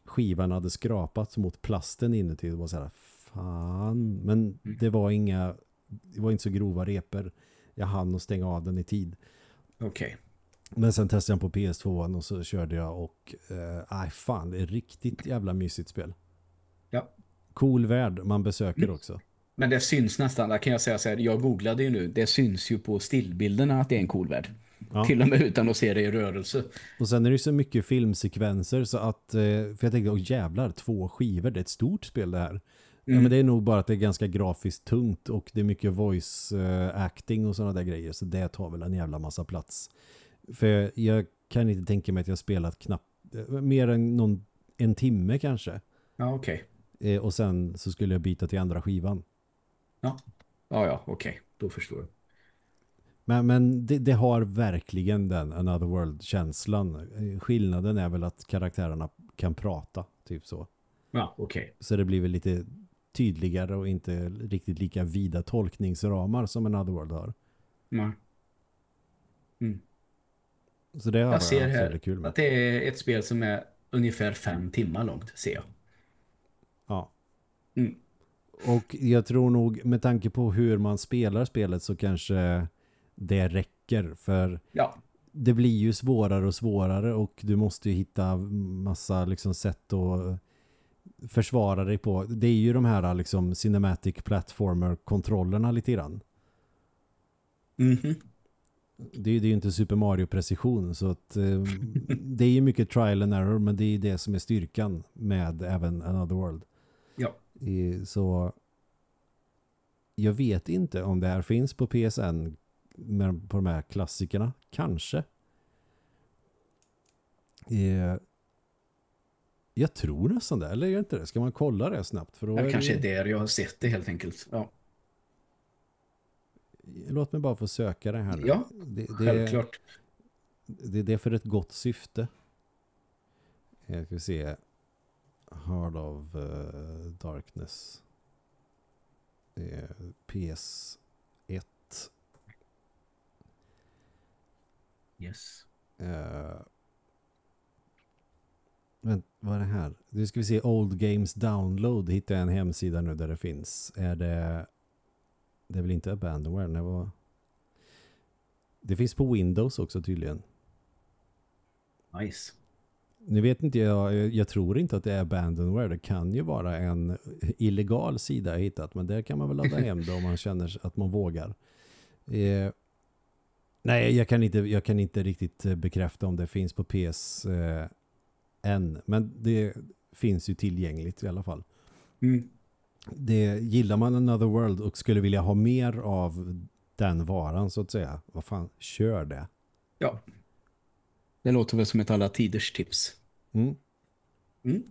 skivan hade skrapat mot plasten inuti. Det var så här, fan. Men Mm. det var inga, det var inte så grova reper. Jag hann att stänga av den i tid. Okej. Men sen testade jag på PS2 och så körde jag och, eh, aj fan, det är riktigt jävla mysigt spel. Ja. Cool värld man besöker Mm. också. Men det syns nästan, där kan jag säga så här, jag googlade ju nu, det syns ju på stillbilderna att det är en cool värld. Ja. Till och med utan att se det i rörelse. Och sen är det ju så mycket filmsekvenser så att, eh, för jag tänkte, åh jävlar, två skivor, det är ett stort spel det här. Ja, Mm. men det är nog bara att det är ganska grafiskt tungt och det är mycket voice eh, acting och sådana där grejer. Så det tar väl en jävla massa plats. För jag kan inte tänka mig att jag spelat knappt eh, mer än någon, en timme kanske. Ja, okej. Eh, och sen så skulle jag byta till andra skivan. Ja, ja, okej. Då förstår jag. Men, men det, det har verkligen den Another World-känslan. Eh, Skillnaden är väl att karaktärerna kan prata, typ så. Ja, okej. Så det blir väl lite tydligare och inte riktigt lika vida tolkningsramar som Another World har. Ja. Så det har Jag ser haft här väldigt kul med. att det är ett spel som är ungefär fem timmar långt, ser jag. Ja. Mm. Och jag tror nog med tanke på hur man spelar spelet så kanske det räcker för Ja, det blir ju svårare och svårare och du måste ju hitta massa liksom sätt att försvara dig på. Det är ju de här liksom cinematic platformer-kontrollerna lite grann. mhm. Det är, ju- det är ju inte Super Mario-precision så att eh, det är ju mycket trial and error men det är det som är styrkan med även Another World. Ja. I- Så jag vet inte om det här finns på PSN med, på de här klassikerna. Kanske. Eh, jag tror nästan det, eller gör inte det? Ska man kolla det snabbt? För då Det är kanske det, är där jag har sett det helt enkelt. Ja, Låt mig bara få söka det här nu. Ja, det, det, självklart. Det, det är för ett gott syfte. Jag ska se. Heart of eh, Darkness. Eh, PS1. Yes. Uh, vänt, vad är det här? Nu ska vi se Old Games Download. Hittar jag en hemsida nu där det finns. Är det... Det är väl inte Abandonware? Det, var, det finns på Windows också tydligen. Nice. Nu vet inte jag, jag tror inte att det är Abandonware. Det kan ju vara en illegal sida jag hittat. Men där kan man väl ladda *laughs* hem det om man känner att man vågar. Eh, nej, jag kan, inte, jag kan inte riktigt eh, bekräfta om det finns på PS eh, än. Men det finns ju tillgängligt i alla fall. Mm. Det, gillar man Another World och skulle vilja ha mer av den varan så att säga. Vad fan, kör det. Ja. Det låter väl som ett alla tiders tips. Mm. Mm.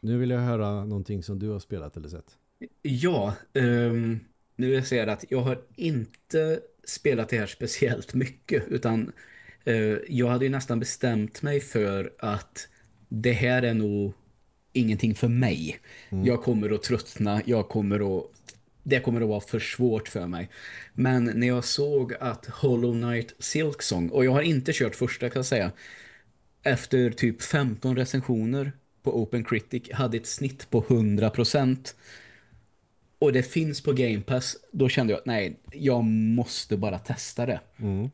Nu vill jag höra någonting som du har spelat eller sett. Ja, ehm, nu vill jag säga att jag har inte spelat det här speciellt mycket utan jag hade ju nästan bestämt mig för att det här är nog ingenting för mig. Jag kommer att tröttna, jag kommer att det kommer att vara för svårt för mig. Men när jag såg att Hollow Knight Silksong, och jag har inte kört första kan jag säga, efter typ 15 recensioner på Open Critic hade ett snitt på 100% och det finns på Game Pass, då kände jag att nej, jag måste bara testa det. Mm.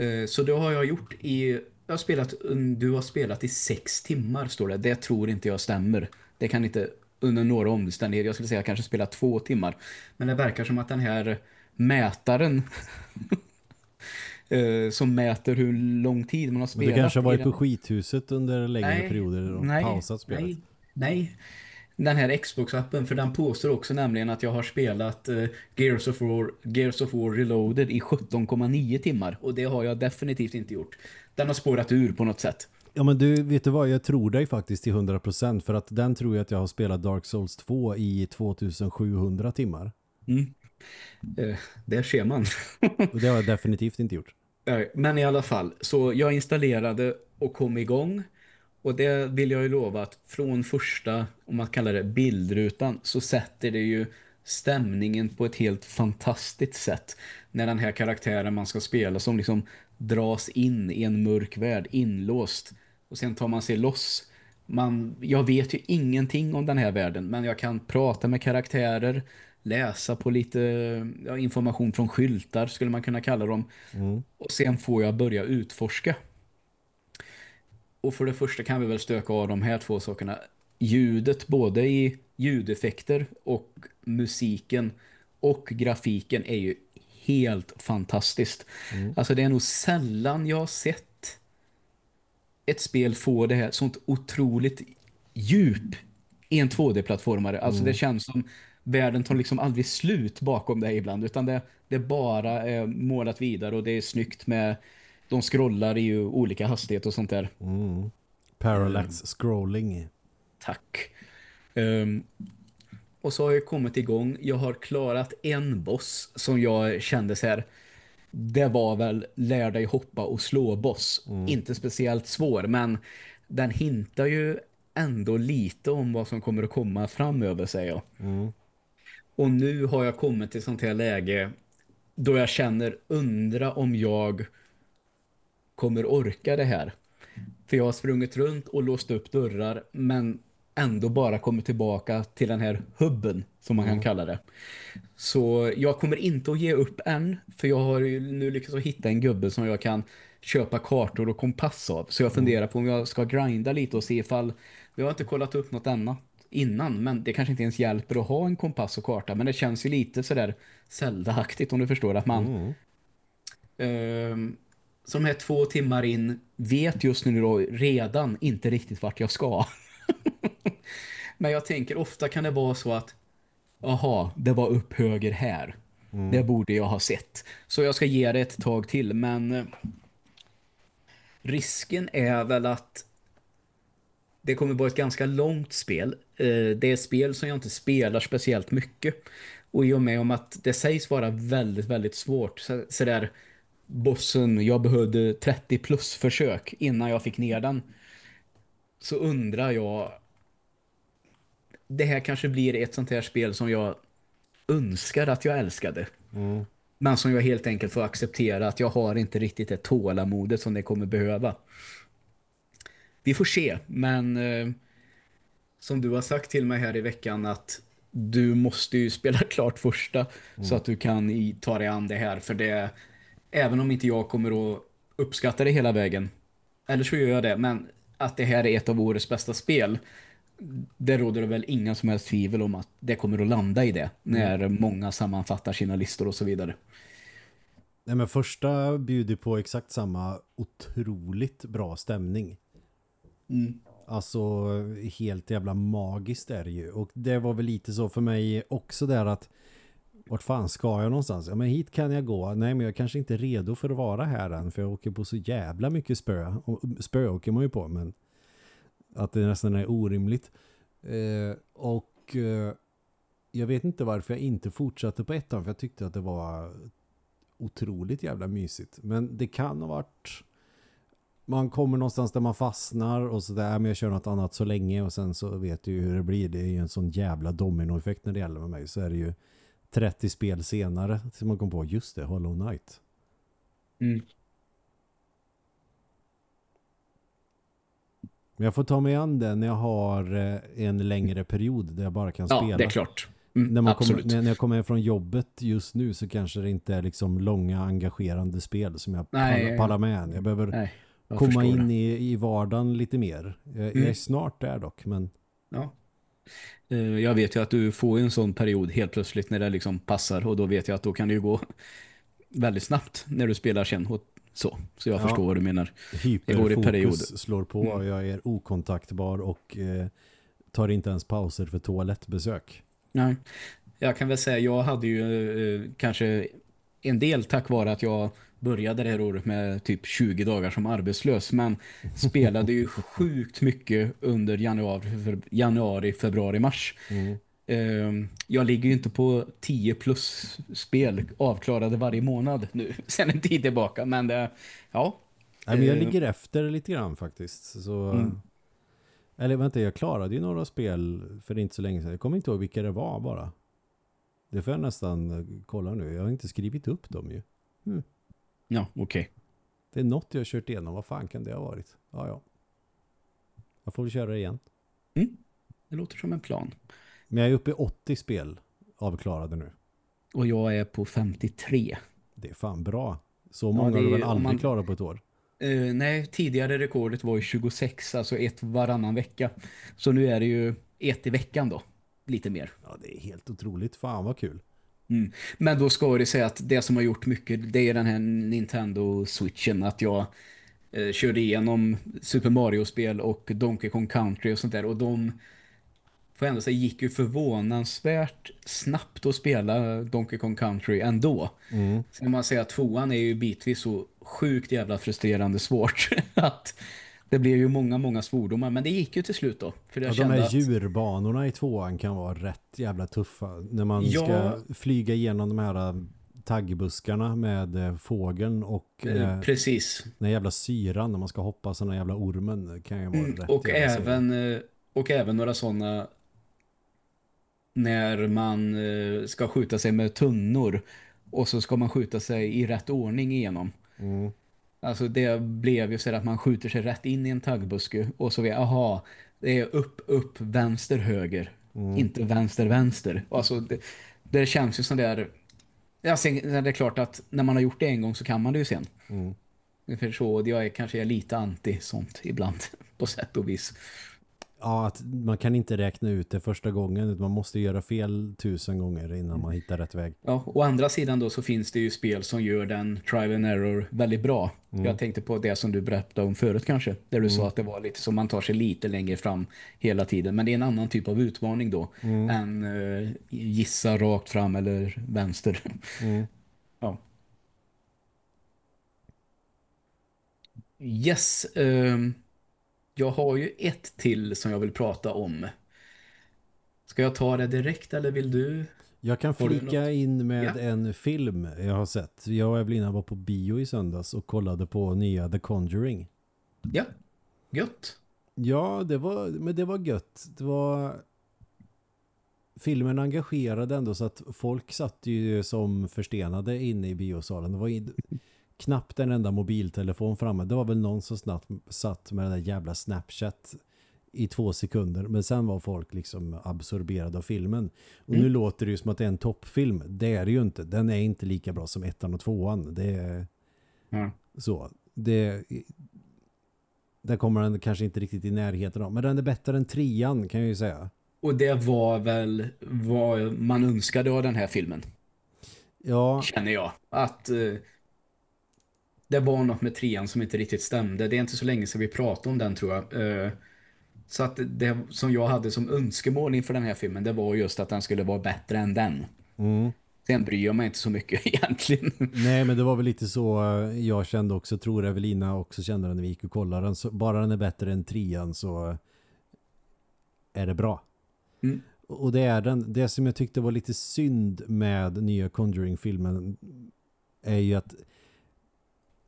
Eh, Så det har jag gjort i jag har spelat, du har spelat i sex timmar står det. Det tror inte jag stämmer. Det kan inte under några omständigheter. Jag skulle säga kanske spela två timmar. Men det verkar som att den här mätaren *laughs* eh, som mäter hur lång tid man har spelat. Du kanske har varit på skithuset under längre nej, perioder och nej, pausat spelet. Nej, nej. Den här Xbox-appen, för den påstår också nämligen att jag har spelat uh, Gears, of War, Gears of War Reloaded i 17,9 timmar. Och det har jag definitivt inte gjort. Den har spårat ur på något sätt. Ja men du, vet du vad? Jag tror dig faktiskt till 100% för att den tror jag att jag har spelat Dark Souls 2 i 2700 timmar. Mm. Eh, där ser man. *laughs* och det har jag definitivt inte gjort. Men i alla fall, så jag installerade och kom igång. Och det vill jag ju lova att från första, om man kallar det bildrutan, så sätter det ju stämningen på ett helt fantastiskt sätt. När den här karaktären man ska spela som liksom dras in i en mörk värld, inlåst. Och sen tar man sig loss. Man, jag vet ju ingenting om den här världen, men jag kan prata med karaktärer, läsa på lite ja, information från skyltar skulle man kunna kalla dem. Mm. Och sen får jag börja utforska. Och för det första kan vi väl stöka av de här två sakerna. Ljudet både i ljudeffekter och musiken och grafiken är ju helt fantastiskt. Mm. Alltså det är nog sällan jag har sett ett spel få det här sånt otroligt djup i en 2D-plattformare. Alltså mm. det känns som världen tar liksom aldrig slut bakom det ibland utan det, det bara är målat vidare och det är snyggt med de scrollar i olika hastighet och sånt där. Mm. Parallax um, scrolling. Tack. Um, och så har jag kommit igång. Jag har klarat en boss som jag kände så här. Det var väl lär dig hoppa och slå boss. Mm. Inte speciellt svår men den hintar ju ändå lite om vad som kommer att komma framöver säger jag. Mm. Och nu har jag kommit till sånt här läge då jag känner undra om jag kommer orka det här. För jag har sprungit runt och låst upp dörrar men ändå bara kommit tillbaka till den här hubben som man mm. kan kalla det. Så jag kommer inte att ge upp än för jag har nu lyckats hitta en gubbe som jag kan köpa kartor och kompass av. Så jag funderar på om jag ska grinda lite och se ifall jag har inte kollat upp något annat innan men det kanske inte ens hjälper att ha en kompass och karta men det känns ju lite sådär Zelda-aktigt om du förstår att man mm. Eh, som är två timmar in vet just nu då redan inte riktigt vart jag ska. *laughs* men jag tänker ofta kan det vara så att aha, det var upp höger här. Mm. Det borde jag ha sett. Så jag ska ge det ett tag till men eh, risken är väl att det kommer vara ett ganska långt spel. Eh, det är ett spel som jag inte spelar speciellt mycket. Och i och med om att det sägs vara väldigt, väldigt svårt. Så, så där bossen, jag behövde 30 plus försök innan jag fick ner den. Så undrar jag det här kanske blir ett sånt här spel som jag önskar att jag älskade. Mm. Men som jag helt enkelt får acceptera att jag har inte riktigt det tålamodet som det kommer behöva vi får se. Men eh, som du har sagt till mig här i veckan att du måste ju spela *laughs* klart första mm. så att du kan ta dig an det här. För det, även om inte jag kommer att uppskatta det hela vägen, eller så gör jag det, men att det här är ett av årets bästa spel, det råder väl inga som helst tvivel om att det kommer att landa i det mm. när många sammanfattar sina listor och så vidare. Nej men första bjuder på exakt samma otroligt bra stämning. Mm. Alltså helt jävla magiskt är det ju. Och det var väl lite så för mig också där att vart fan ska jag någonstans? Ja men hit kan jag gå. Nej men jag är kanske inte är redo för att vara här än. För jag åker på så jävla mycket spö. Spö åker man ju på men att det nästan är orimligt. Eh, och eh, jag vet inte varför jag inte fortsatte på ettan. För jag tyckte att det var otroligt jävla mysigt. Men det kan ha varit man kommer någonstans där man fastnar och så där, men jag kör något annat så länge och sen så vet du ju hur det blir. Det är ju en sån jävla dominoeffekt när det gäller med mig. Så är det ju 30 spel senare som man kom på, just det, Hollow Knight. Mm. Men jag får ta mig an det när jag har eh, en längre period där jag bara kan spela. Ja, det är klart. Mm, när, man kommer, när, jag kommer från jobbet just nu så kanske det inte är liksom långa engagerande spel som jag Nej, pallar med. Jag behöver Nej Jag komma in det. i, i vardagen lite mer. Jag, jag är Mm. snart där dock, men Ja. Eh, Jag vet ju att du får en sån period helt plötsligt när det liksom passar och då vet jag att då kan det ju gå väldigt snabbt när du spelar sen och så. Så jag Ja. förstår vad du menar. Hyperfokus slår på. Mm. Jag är okontaktbar och eh, tar inte ens pauser för toalettbesök. Nej. Jag kan väl säga, jag hade ju eh, kanske en del tack vare att jag började det här året med typ 20 dagar som arbetslös men spelade ju *laughs* sjukt mycket under januari, januari februari, mars. Mm. Eh, Jag ligger ju inte på 10 plus spel avklarade varje månad nu *laughs* sen en tid tillbaka men det, ja. Nej, men jag Eh. ligger efter lite grann faktiskt. Så, Mm. Eller vänta, jag klarade ju några spel för inte så länge sedan. Jag kommer inte ihåg vilka det var bara. Det får jag nästan kolla nu. Jag har inte skrivit upp dem ju. Ja, okej. Det är något jag har kört igenom. Vad fan kan det ha varit? Ja, ja. Jag får väl köra igen. Det låter som en plan. Men jag är uppe i 80 spel avklarade nu. Och jag är på 53. Det är fan bra. Så Ja, många det har du väl aldrig man- klarat på ett år? Eh, nej, tidigare rekordet var ju 26, alltså ett varannan vecka. Så nu är det ju ett i veckan då. Lite mer. Ja, det är helt otroligt. Fan vad kul. Mm. Men då ska det säga att det som har gjort mycket, det är den här Nintendo Switchen. Att jag eh, körde igenom Super Mario-spel och Donkey Kong Country och sånt där. Och de, får ändå säga, gick ju förvånansvärt snabbt att spela Donkey Kong Country ändå. Mm. Sen man säger att tvåan är ju bitvis så sjukt jävla frustrerande svårt *laughs* att det blev ju många, många svordomar. Men det gick ju till slut då. För jag Ja, de här att, djurbanorna i tvåan kan vara rätt jävla tuffa. När man Ja. ska flyga igenom de här äh, taggbuskarna med äh, fågeln och eh, äh, precis. den jävla syran när man ska hoppa så den jävla ormen kan ju vara Mm, rätt och, syra. även, eh, och även några sådana när man eh, ska skjuta sig med tunnor och så ska man skjuta sig i rätt ordning igenom. Mm. Alltså det blev ju så att man skjuter sig rätt in i en taggbuske och så vet aha, det är upp, upp, vänster, höger. Mm. Inte vänster, vänster. Alltså det, det känns ju som där ja, sen, det är klart att när man har gjort det en gång så kan man det ju sen. Mm. För så, jag är kanske är lite anti sånt ibland *laughs* på sätt och vis. Ja, att man kan inte räkna ut det första gången utan man måste göra fel tusen gånger innan man hittar rätt väg. Ja, å andra sidan då så finns det ju spel som gör den trial and error väldigt bra. Jag tänkte på det som du berättade om förut kanske. Där du sa att det var lite som man tar sig lite längre fram hela tiden. Men det är en annan typ av utmaning då. Än eh, gissa rakt fram eller vänster. Mm. *laughs* Ja. Yes. ehm, jag har ju ett till som jag vill prata om. Ska jag ta det direkt eller vill du? Jag kan flika in med Ja. en film jag har sett. Jag och Evelina var på bio i söndags och kollade på nya The Conjuring. Ja, gött. Ja, det var, men det var gött. Det var... Filmen engagerade ändå så att folk satt ju som förstenade inne i biosalen. Det var in, knappt en enda mobiltelefon framme. Det var väl någon som snabbt satt med det där jävla Snapchat i två sekunder. Men sen var folk liksom absorberade av filmen. Och nu Mm. låter det ju som att det är en toppfilm. Det är det ju inte. Den är inte lika bra som ettan och tvåan. Det är Ja. så. Det, där kommer den kanske inte riktigt i närheten av. Men den är bättre än trean kan jag ju säga. Och det var väl vad man önskade av den här filmen, Ja, känner jag. Att eh, det var något med trean som inte riktigt stämde. Det är inte så länge sedan vi pratade om den tror jag. Eh, så att det som jag hade som önskemål inför den här filmen, det var just att den skulle vara bättre än den. mm. Sen bryr jag mig inte så mycket *laughs* egentligen. nej men det var väl lite så jag kände också. Tror Evelina också kände den när vi gick och kollade den. Så bara den är bättre än trean så är det bra. Mm. Och det är den. Det som jag tyckte var lite synd med nya Conjuring-filmen är ju att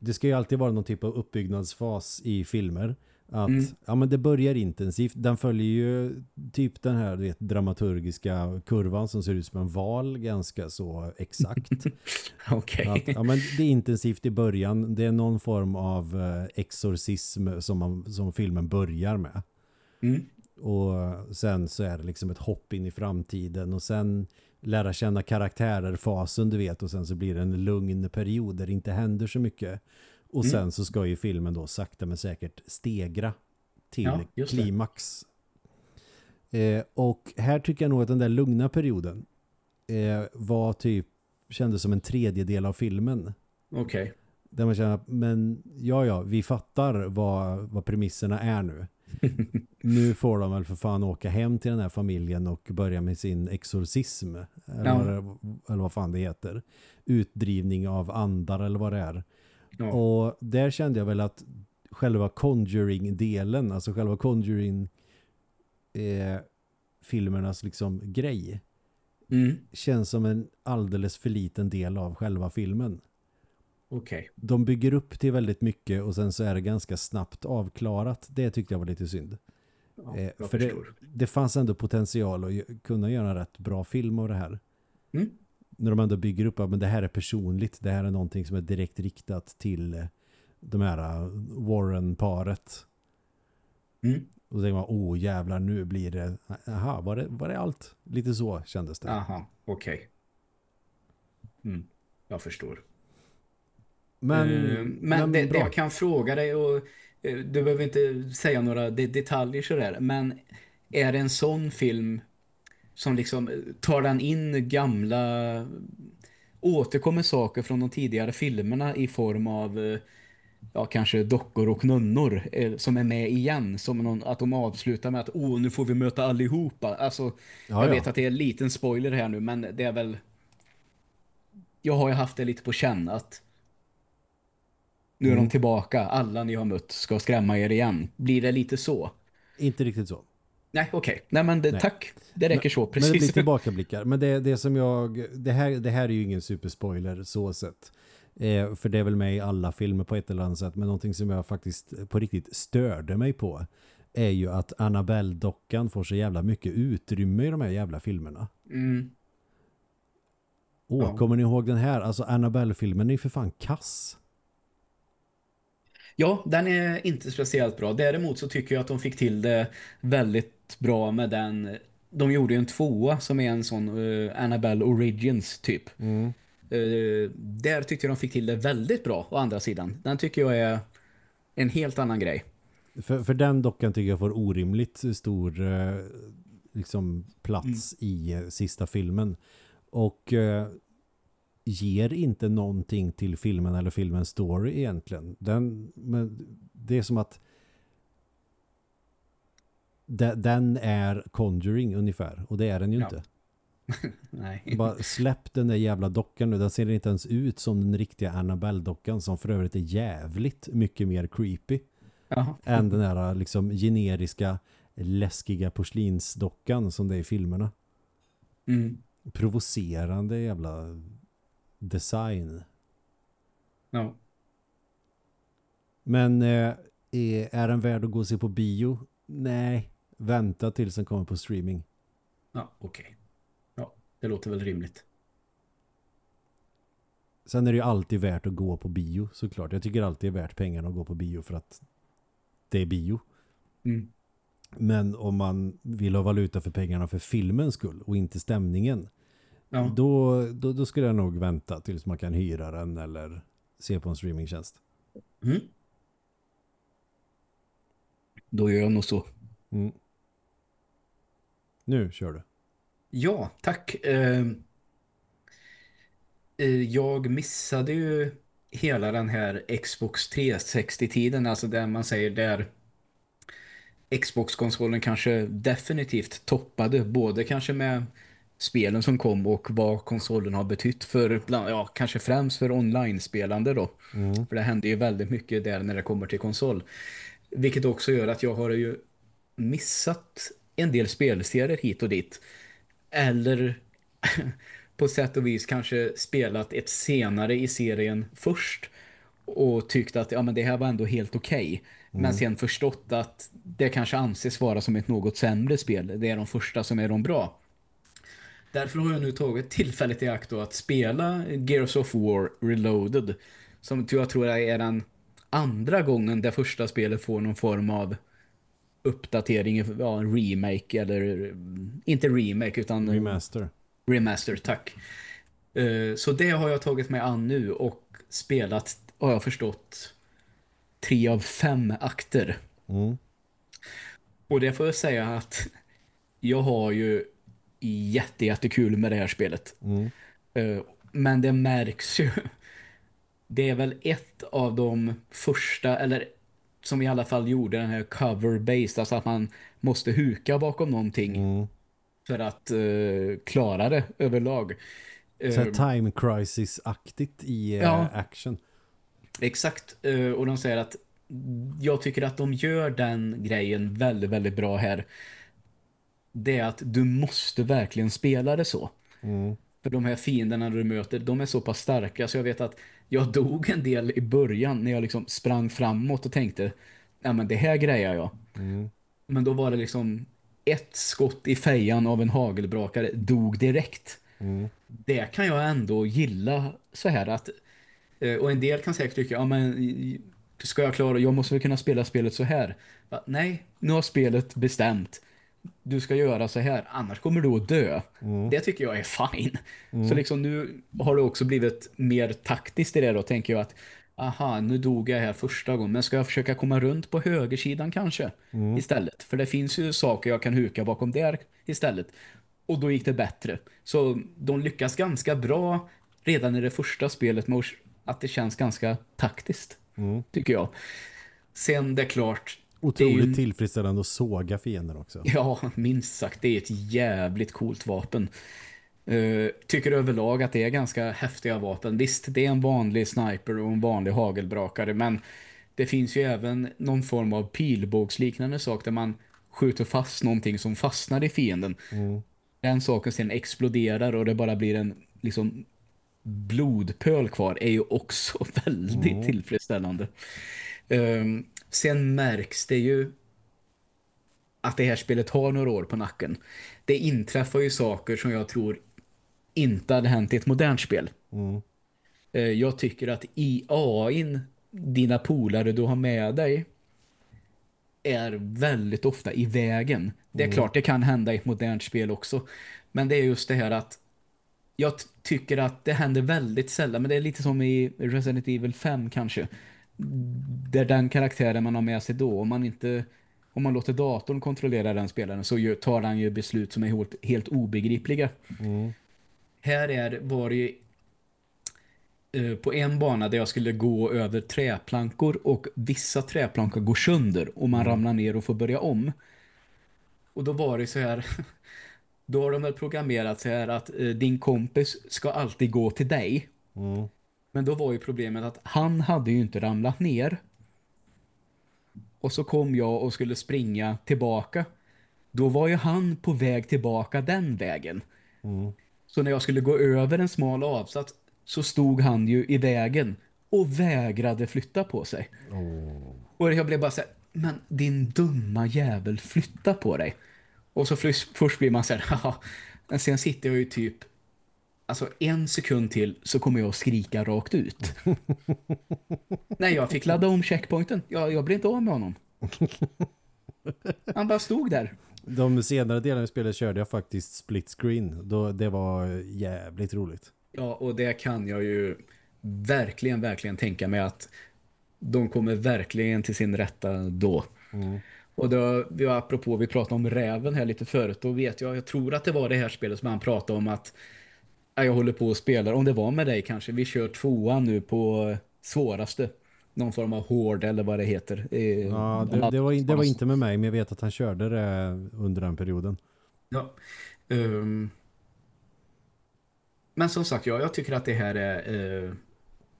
det ska ju alltid vara någon typ av uppbyggnadsfas i filmer. Att Mm. ja, men det börjar intensivt. Den följer ju typ den här vet, dramaturgiska kurvan som ser ut som en val ganska så exakt. *laughs* Okej. Att, ja, men det är intensivt i början. Det är någon form av eh, exorcism som, man, som filmen börjar med. Mm. Och sen så är det liksom ett hopp in i framtiden och sen lära känna karaktärer fasen du vet och sen så blir det en lugn period där det inte händer så mycket. Och Mm. sen så ska ju filmen då sakta men säkert stegra till Ja, klimax. Eh, och här tycker jag nog att den där lugna perioden eh, var typ, kändes som en tredjedel av filmen. Okej. Där man känner, men ja ja, vi fattar vad, vad premisserna är nu. *laughs* nu får de väl för fan åka hem till den här familjen och börja med sin exorcism. Eller, Ja. eller vad fan det heter. Utdrivning av andar eller vad det är. Ja. Och där kände jag väl att själva Conjuring-delen, alltså själva Conjuring eh, filmernas liksom grej Mm. känns som en alldeles för liten del av själva filmen. Okej. De bygger upp till väldigt mycket och sen så är det ganska snabbt avklarat. Det tyckte jag var lite synd. Ja, Eh, jag för det, det fanns ändå potential att kunna göra en rätt bra film av det här. Mm. När de ändå bygger upp att men det här är personligt. Det här är någonting som är direkt riktat till eh, de här eh, Warren-paret. Mm. Och så tänker man, åh jävlar, nu blir det... Aha, var det, var det allt? Lite så kändes det. Aha, okej. Mm. Jag förstår. Men, Eh, men, det, det bra. jag kan fråga dig och eh, du behöver inte säga några de detaljer sådär, men är det en sån film som liksom eh, tar den in gamla återkommer saker från de tidigare filmerna i form av ja, kanske dockor och nunnor eh, som är med igen som någon, att de avslutar med att åh, nu får vi möta allihopa. Alltså, Ja, jag ja. vet att det är en liten spoiler här nu, men det är väl jag har ju haft det lite på känn att nu är Mm. de tillbaka, alla ni har mött ska skrämma er igen. Blir det lite så? Inte riktigt så. Nej, okej. Nej, men det, Nej. tack. Det räcker så, Men det blir precis. tillbakablickar. Men det, det som jag... Det här, det här är ju ingen superspoiler så sett. Eh, för det är väl med i alla filmer på ett eller annat sätt. Men någonting som jag faktiskt på riktigt störde mig på är ju att Annabelle-dockan får så jävla mycket utrymme i de här jävla filmerna. Mm. Åh, Ja. kommer ni ihåg den här? Alltså Annabelle-filmen är ju för fan kass. Ja, den är inte speciellt bra. Däremot så tycker jag att de fick till det väldigt bra med den. De gjorde ju en tvåa som är en sån eh, Annabelle Origins typ. Eh, där tyckte jag de fick till det väldigt bra å andra sidan. Den tycker jag är en helt annan grej. För, för den dockan tycker jag får orimligt stor eh, liksom plats i eh, sista filmen. Och eh, ger inte någonting till filmen eller filmens story egentligen. Den, men det är som att de, den är Conjuring ungefär. Och det är den ju Ja. inte. *laughs* Nej. Bara släpp den där jävla dockan nu. Den ser inte ens ut som den riktiga Annabelle-dockan som för övrigt är jävligt mycket mer creepy Jaha. än den här liksom generiska läskiga porslinsdockan som det är i filmerna. Mm. Provocerande jävla design. Ja. Men eh, är, den värd att gå och se på bio? Nej, vänta tills den kommer på streaming. Ja, okej. Ja, det låter väl rimligt. Sen är det ju alltid värt att gå på bio såklart. Jag tycker alltid det är värt pengarna att gå på bio för att det är bio. Mm. Men om man vill ha valuta för pengarna för filmens skull och inte stämningen Ja. Då, då, då skulle jag nog vänta tills man kan hyra den eller se på en streamingtjänst. Mm. Då gör jag nog så. Mm. Nu kör du. Ja, tack. Eh, eh, jag missade ju hela den här Xbox 360-tiden, alltså där man säger där Xbox-konsolen kanske definitivt toppade, både kanske med spelen som kom och vad konsolen har betytt för, ja, kanske främst för online-spelande då. Mm. För det händer ju väldigt mycket där när det kommer till konsol. Vilket också gör att jag har ju missat en del spelserier hit och dit. Eller *laughs* på sätt och vis kanske spelat ett senare i serien först och tyckt att ja, men det här var ändå helt okej. Men sen förstått att det kanske anses vara som ett något sämre spel. Det är de första som är de bra. Därför har jag nu tagit tillfället i akt då att spela Gears of War Reloaded. Som jag tror är den andra gången det första spelet får någon form av uppdatering, ja, remake eller inte remake utan Remaster. remaster, tack. Eh, Så det har jag tagit mig an nu och spelat, har jag förstått, tre av fem akter. Mm. Och det får jag säga att jag har ju jätte, jättekul med det här spelet. Mm. Eh, Men det märks ju. Det är väl ett av de första, eller som i alla fall gjorde den här cover-based, alltså att man måste huka bakom någonting Mm. för att eh, klara det överlag. Så Eh, time crisis-aktigt i eh, Ja. action. Exakt, eh, och de säger att jag tycker att de gör den grejen väldigt, väldigt bra här. Det är att du måste verkligen spela det så. Mm. För de här fienderna du möter, de är så pass starka så jag vet att jag dog en del i början när jag liksom sprang framåt och tänkte ja men det här grejar jag. Mm. Men då var det liksom ett skott i fejan av en hagelbrakare dog direkt. Mm. Det kan jag ändå gilla så här att eh, och en del kan säkert tycka ja men ska jag klara, jag måste väl kunna spela spelet så här. Va, Nej, nu har spelet bestämt. Du ska göra så här, annars kommer du att dö. Det tycker jag är fine. Så liksom nu har det också blivit mer taktiskt i det då, tänker jag att aha, nu dog jag här första gången, men ska jag försöka komma runt på högersidan kanske istället? För det finns ju saker jag kan huka bakom där istället. Och då gick det bättre. Så de lyckas ganska bra redan i det första spelet med att det känns ganska taktiskt, tycker jag. Sen det är klart, Otroligt ju- tillfredsställande att såga fiender också. *laughs* Ja, minst sagt. Det är ett jävligt coolt vapen. Uh, tycker överlag att det är ganska häftiga vapen. Visst, det är en vanlig sniper och en vanlig hagelbrakare, men det finns ju även någon form av pilbågsliknande sak där man skjuter fast någonting som fastnar i fienden. Den saken sen exploderar och det bara blir en liksom blodpöl kvar är ju också *laughs* väldigt tillfredsställande. Ehm, sen märks det ju att det här spelet har några år på nacken. Det inträffar ju saker som jag tror inte hade hänt i ett modernt spel. Mm. Eh, Jag tycker att i AIn, dina polare du har med dig, är väldigt ofta i vägen. Det är klart, det kan hända i ett modernt spel också. Men det är just det här att jag tycker att det händer väldigt sällan, men det är lite som i Resident Evil 5 kanske. Där den karaktären man har med sig då, om man inte om man låter datorn kontrollera den spelaren så tar han ju beslut som är helt, helt obegripliga. Här är, var det ju eh, på en bana där jag skulle gå över träplankor och vissa träplankor går sönder och man ramlar ner och får börja om. Och då var det så här *laughs* då har de väl programmerat så här att eh, din kompis ska alltid gå till dig. Mm. Men då var ju problemet att han hade ju inte ramlat ner. Och så kom jag och skulle springa tillbaka. Då var ju han på väg tillbaka den vägen. Så när jag skulle gå över en smal avsats så stod han ju i vägen och vägrade flytta på sig. Och jag blev bara så här, men din dumma jävel, flytta på dig. Och så först blir man så här, *laughs* haha. Men sen sitter jag ju typ, alltså en sekund till så kommer jag att skrika rakt ut. *laughs* Nej, jag fick ladda om checkpointen. Jag, jag blev inte av med honom. *laughs* Han bara stod där. De senare delarna i spelet körde jag faktiskt split screen. Då, det var jävligt roligt. Ja, och det kan jag ju verkligen, verkligen tänka mig att de kommer verkligen till sin rätta då. Och då, vi var apropå, vi pratade om räven här lite förut, då vet jag, jag tror att det var det här spelet som han pratade om att jag håller på och spelar, om det var med dig kanske, vi kör tvåan nu på svåraste. Någon form av hård eller vad det heter. Eh, Ja, det, det, var, det var inte med mig, men jag vet att han körde det under den perioden. Ja. Ehm. men som sagt, ja, jag tycker att det här är eh,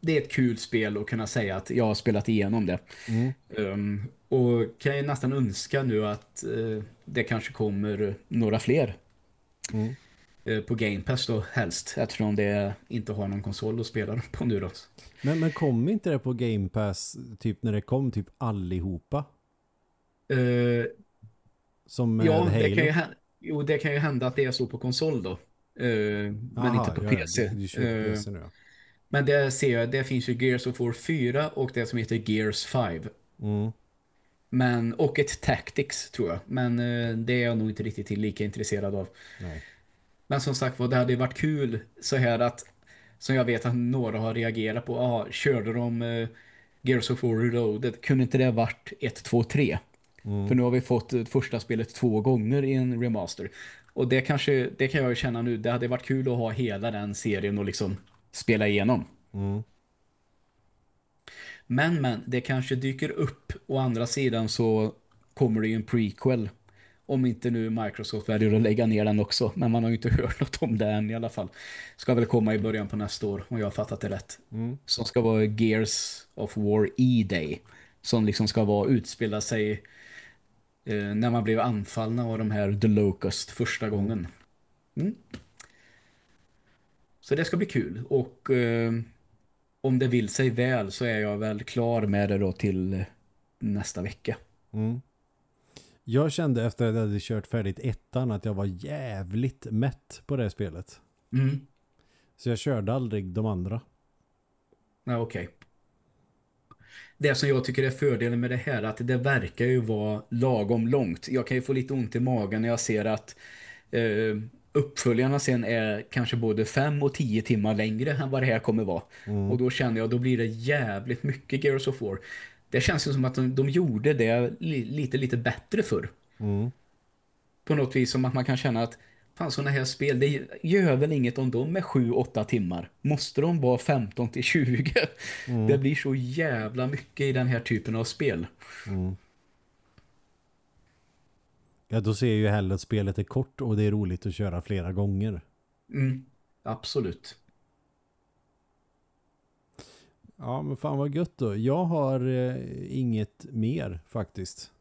det är ett kul spel att kunna säga att jag har spelat igenom det. Ehm, och kan jag nästan önska nu att eh, det kanske kommer några fler eh, på Game Pass då helst eftersom det inte har någon konsol att spela *laughs* på nu då. Men, men kom inte det på Game Pass typ när det kom typ allihopa? Eh, Som med ja, Halo? det kan, ju hända, jo, det kan ju hända att det är så på konsol då. Eh, men Aha, inte på ja, PC. Du, Eh, PC nu, ja. Men det ser jag, det finns ju Gears of War 4 och det som heter Gears 5. Mm. Men, och ett Tactics tror jag. Men eh, det är jag nog inte riktigt lika intresserad av. Nej. Men som sagt var, det hade varit kul så här att som jag vet att några har reagerat på. Ah, körde de eh, Gears of War Reloaded, kunde inte det ha varit 1, 2, 3? För nu har vi fått eh, första spelet två gånger i en remaster. Och det kanske, det kan jag ju känna nu, det hade varit kul att ha hela den serien och liksom spela igenom. Mm. Men, men, det kanske dyker upp. Å andra sidan så kommer det ju en prequel. Om inte nu Microsoft väljer att lägga ner den också. Men man har ju inte *laughs* hört något om det än i alla fall. Ska väl komma i början på nästa år, om jag har fattat det rätt. Mm. Som ska vara Gears of War E-Day. Som liksom ska vara utspela sig eh, när man blev anfallna av de här The Locust första gången. Mm. Så det ska bli kul. Och eh, om det vill sig väl så är jag väl klar med det då till eh, nästa vecka. Mm. Jag kände efter att jag hade kört färdigt ettan att jag var jävligt mätt på det spelet. Mm. Så jag körde aldrig de andra. Ja, okej. Det som jag tycker är fördelen med det här är att det verkar ju vara lagom långt. Jag kan ju få lite ont i magen när jag ser att eh, uppföljarna sen är kanske både fem och tio timmar längre än vad det här kommer vara. Och då känner jag, då blir det jävligt mycket Gears of War. Det känns ju som att de, de gjorde det li, lite, lite bättre för. Mm. På något vis som att man kan känna att fan sådana här spel, det gör väl inget om de är 7-8 timmar. Måste de vara 15 till 20? Det blir så jävla mycket i den här typen av spel. Ja, då ser ju hellre att spelet är kort och det är roligt att köra flera gånger. Mm, absolut. Ja, men fan vad gött då. Jag har eh, inget mer faktiskt.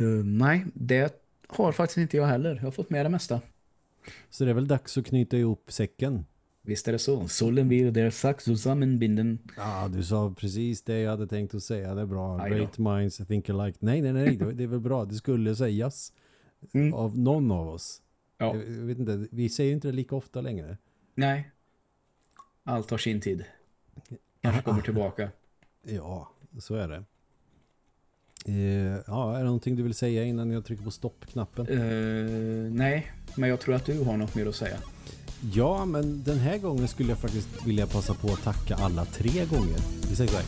Uh, nej, det har faktiskt inte jag heller. Jag har fått med det mesta. Så det är väl dags att knyta ihop säcken. Visst är det så. Solen vill der sax zusammenbinden. Ja, du sa precis det jag hade tänkt att säga. Det är bra. Great minds think alike. Nej, nej, nej. Det är väl bra. Det skulle sägas Mm. av någon av oss. Ja. Jag jag vet inte, vi säger inte det lika ofta längre. Nej. Allt har sin tid. Kanske kommer tillbaka. Ja, så är det. Eh, ja, är det någonting du vill säga innan jag trycker på stoppknappen? Uh, nej, men jag tror att du har något mer att säga. Ja, men den här gången skulle jag faktiskt vilja passa på att tacka alla tre gånger. Vi säger så här.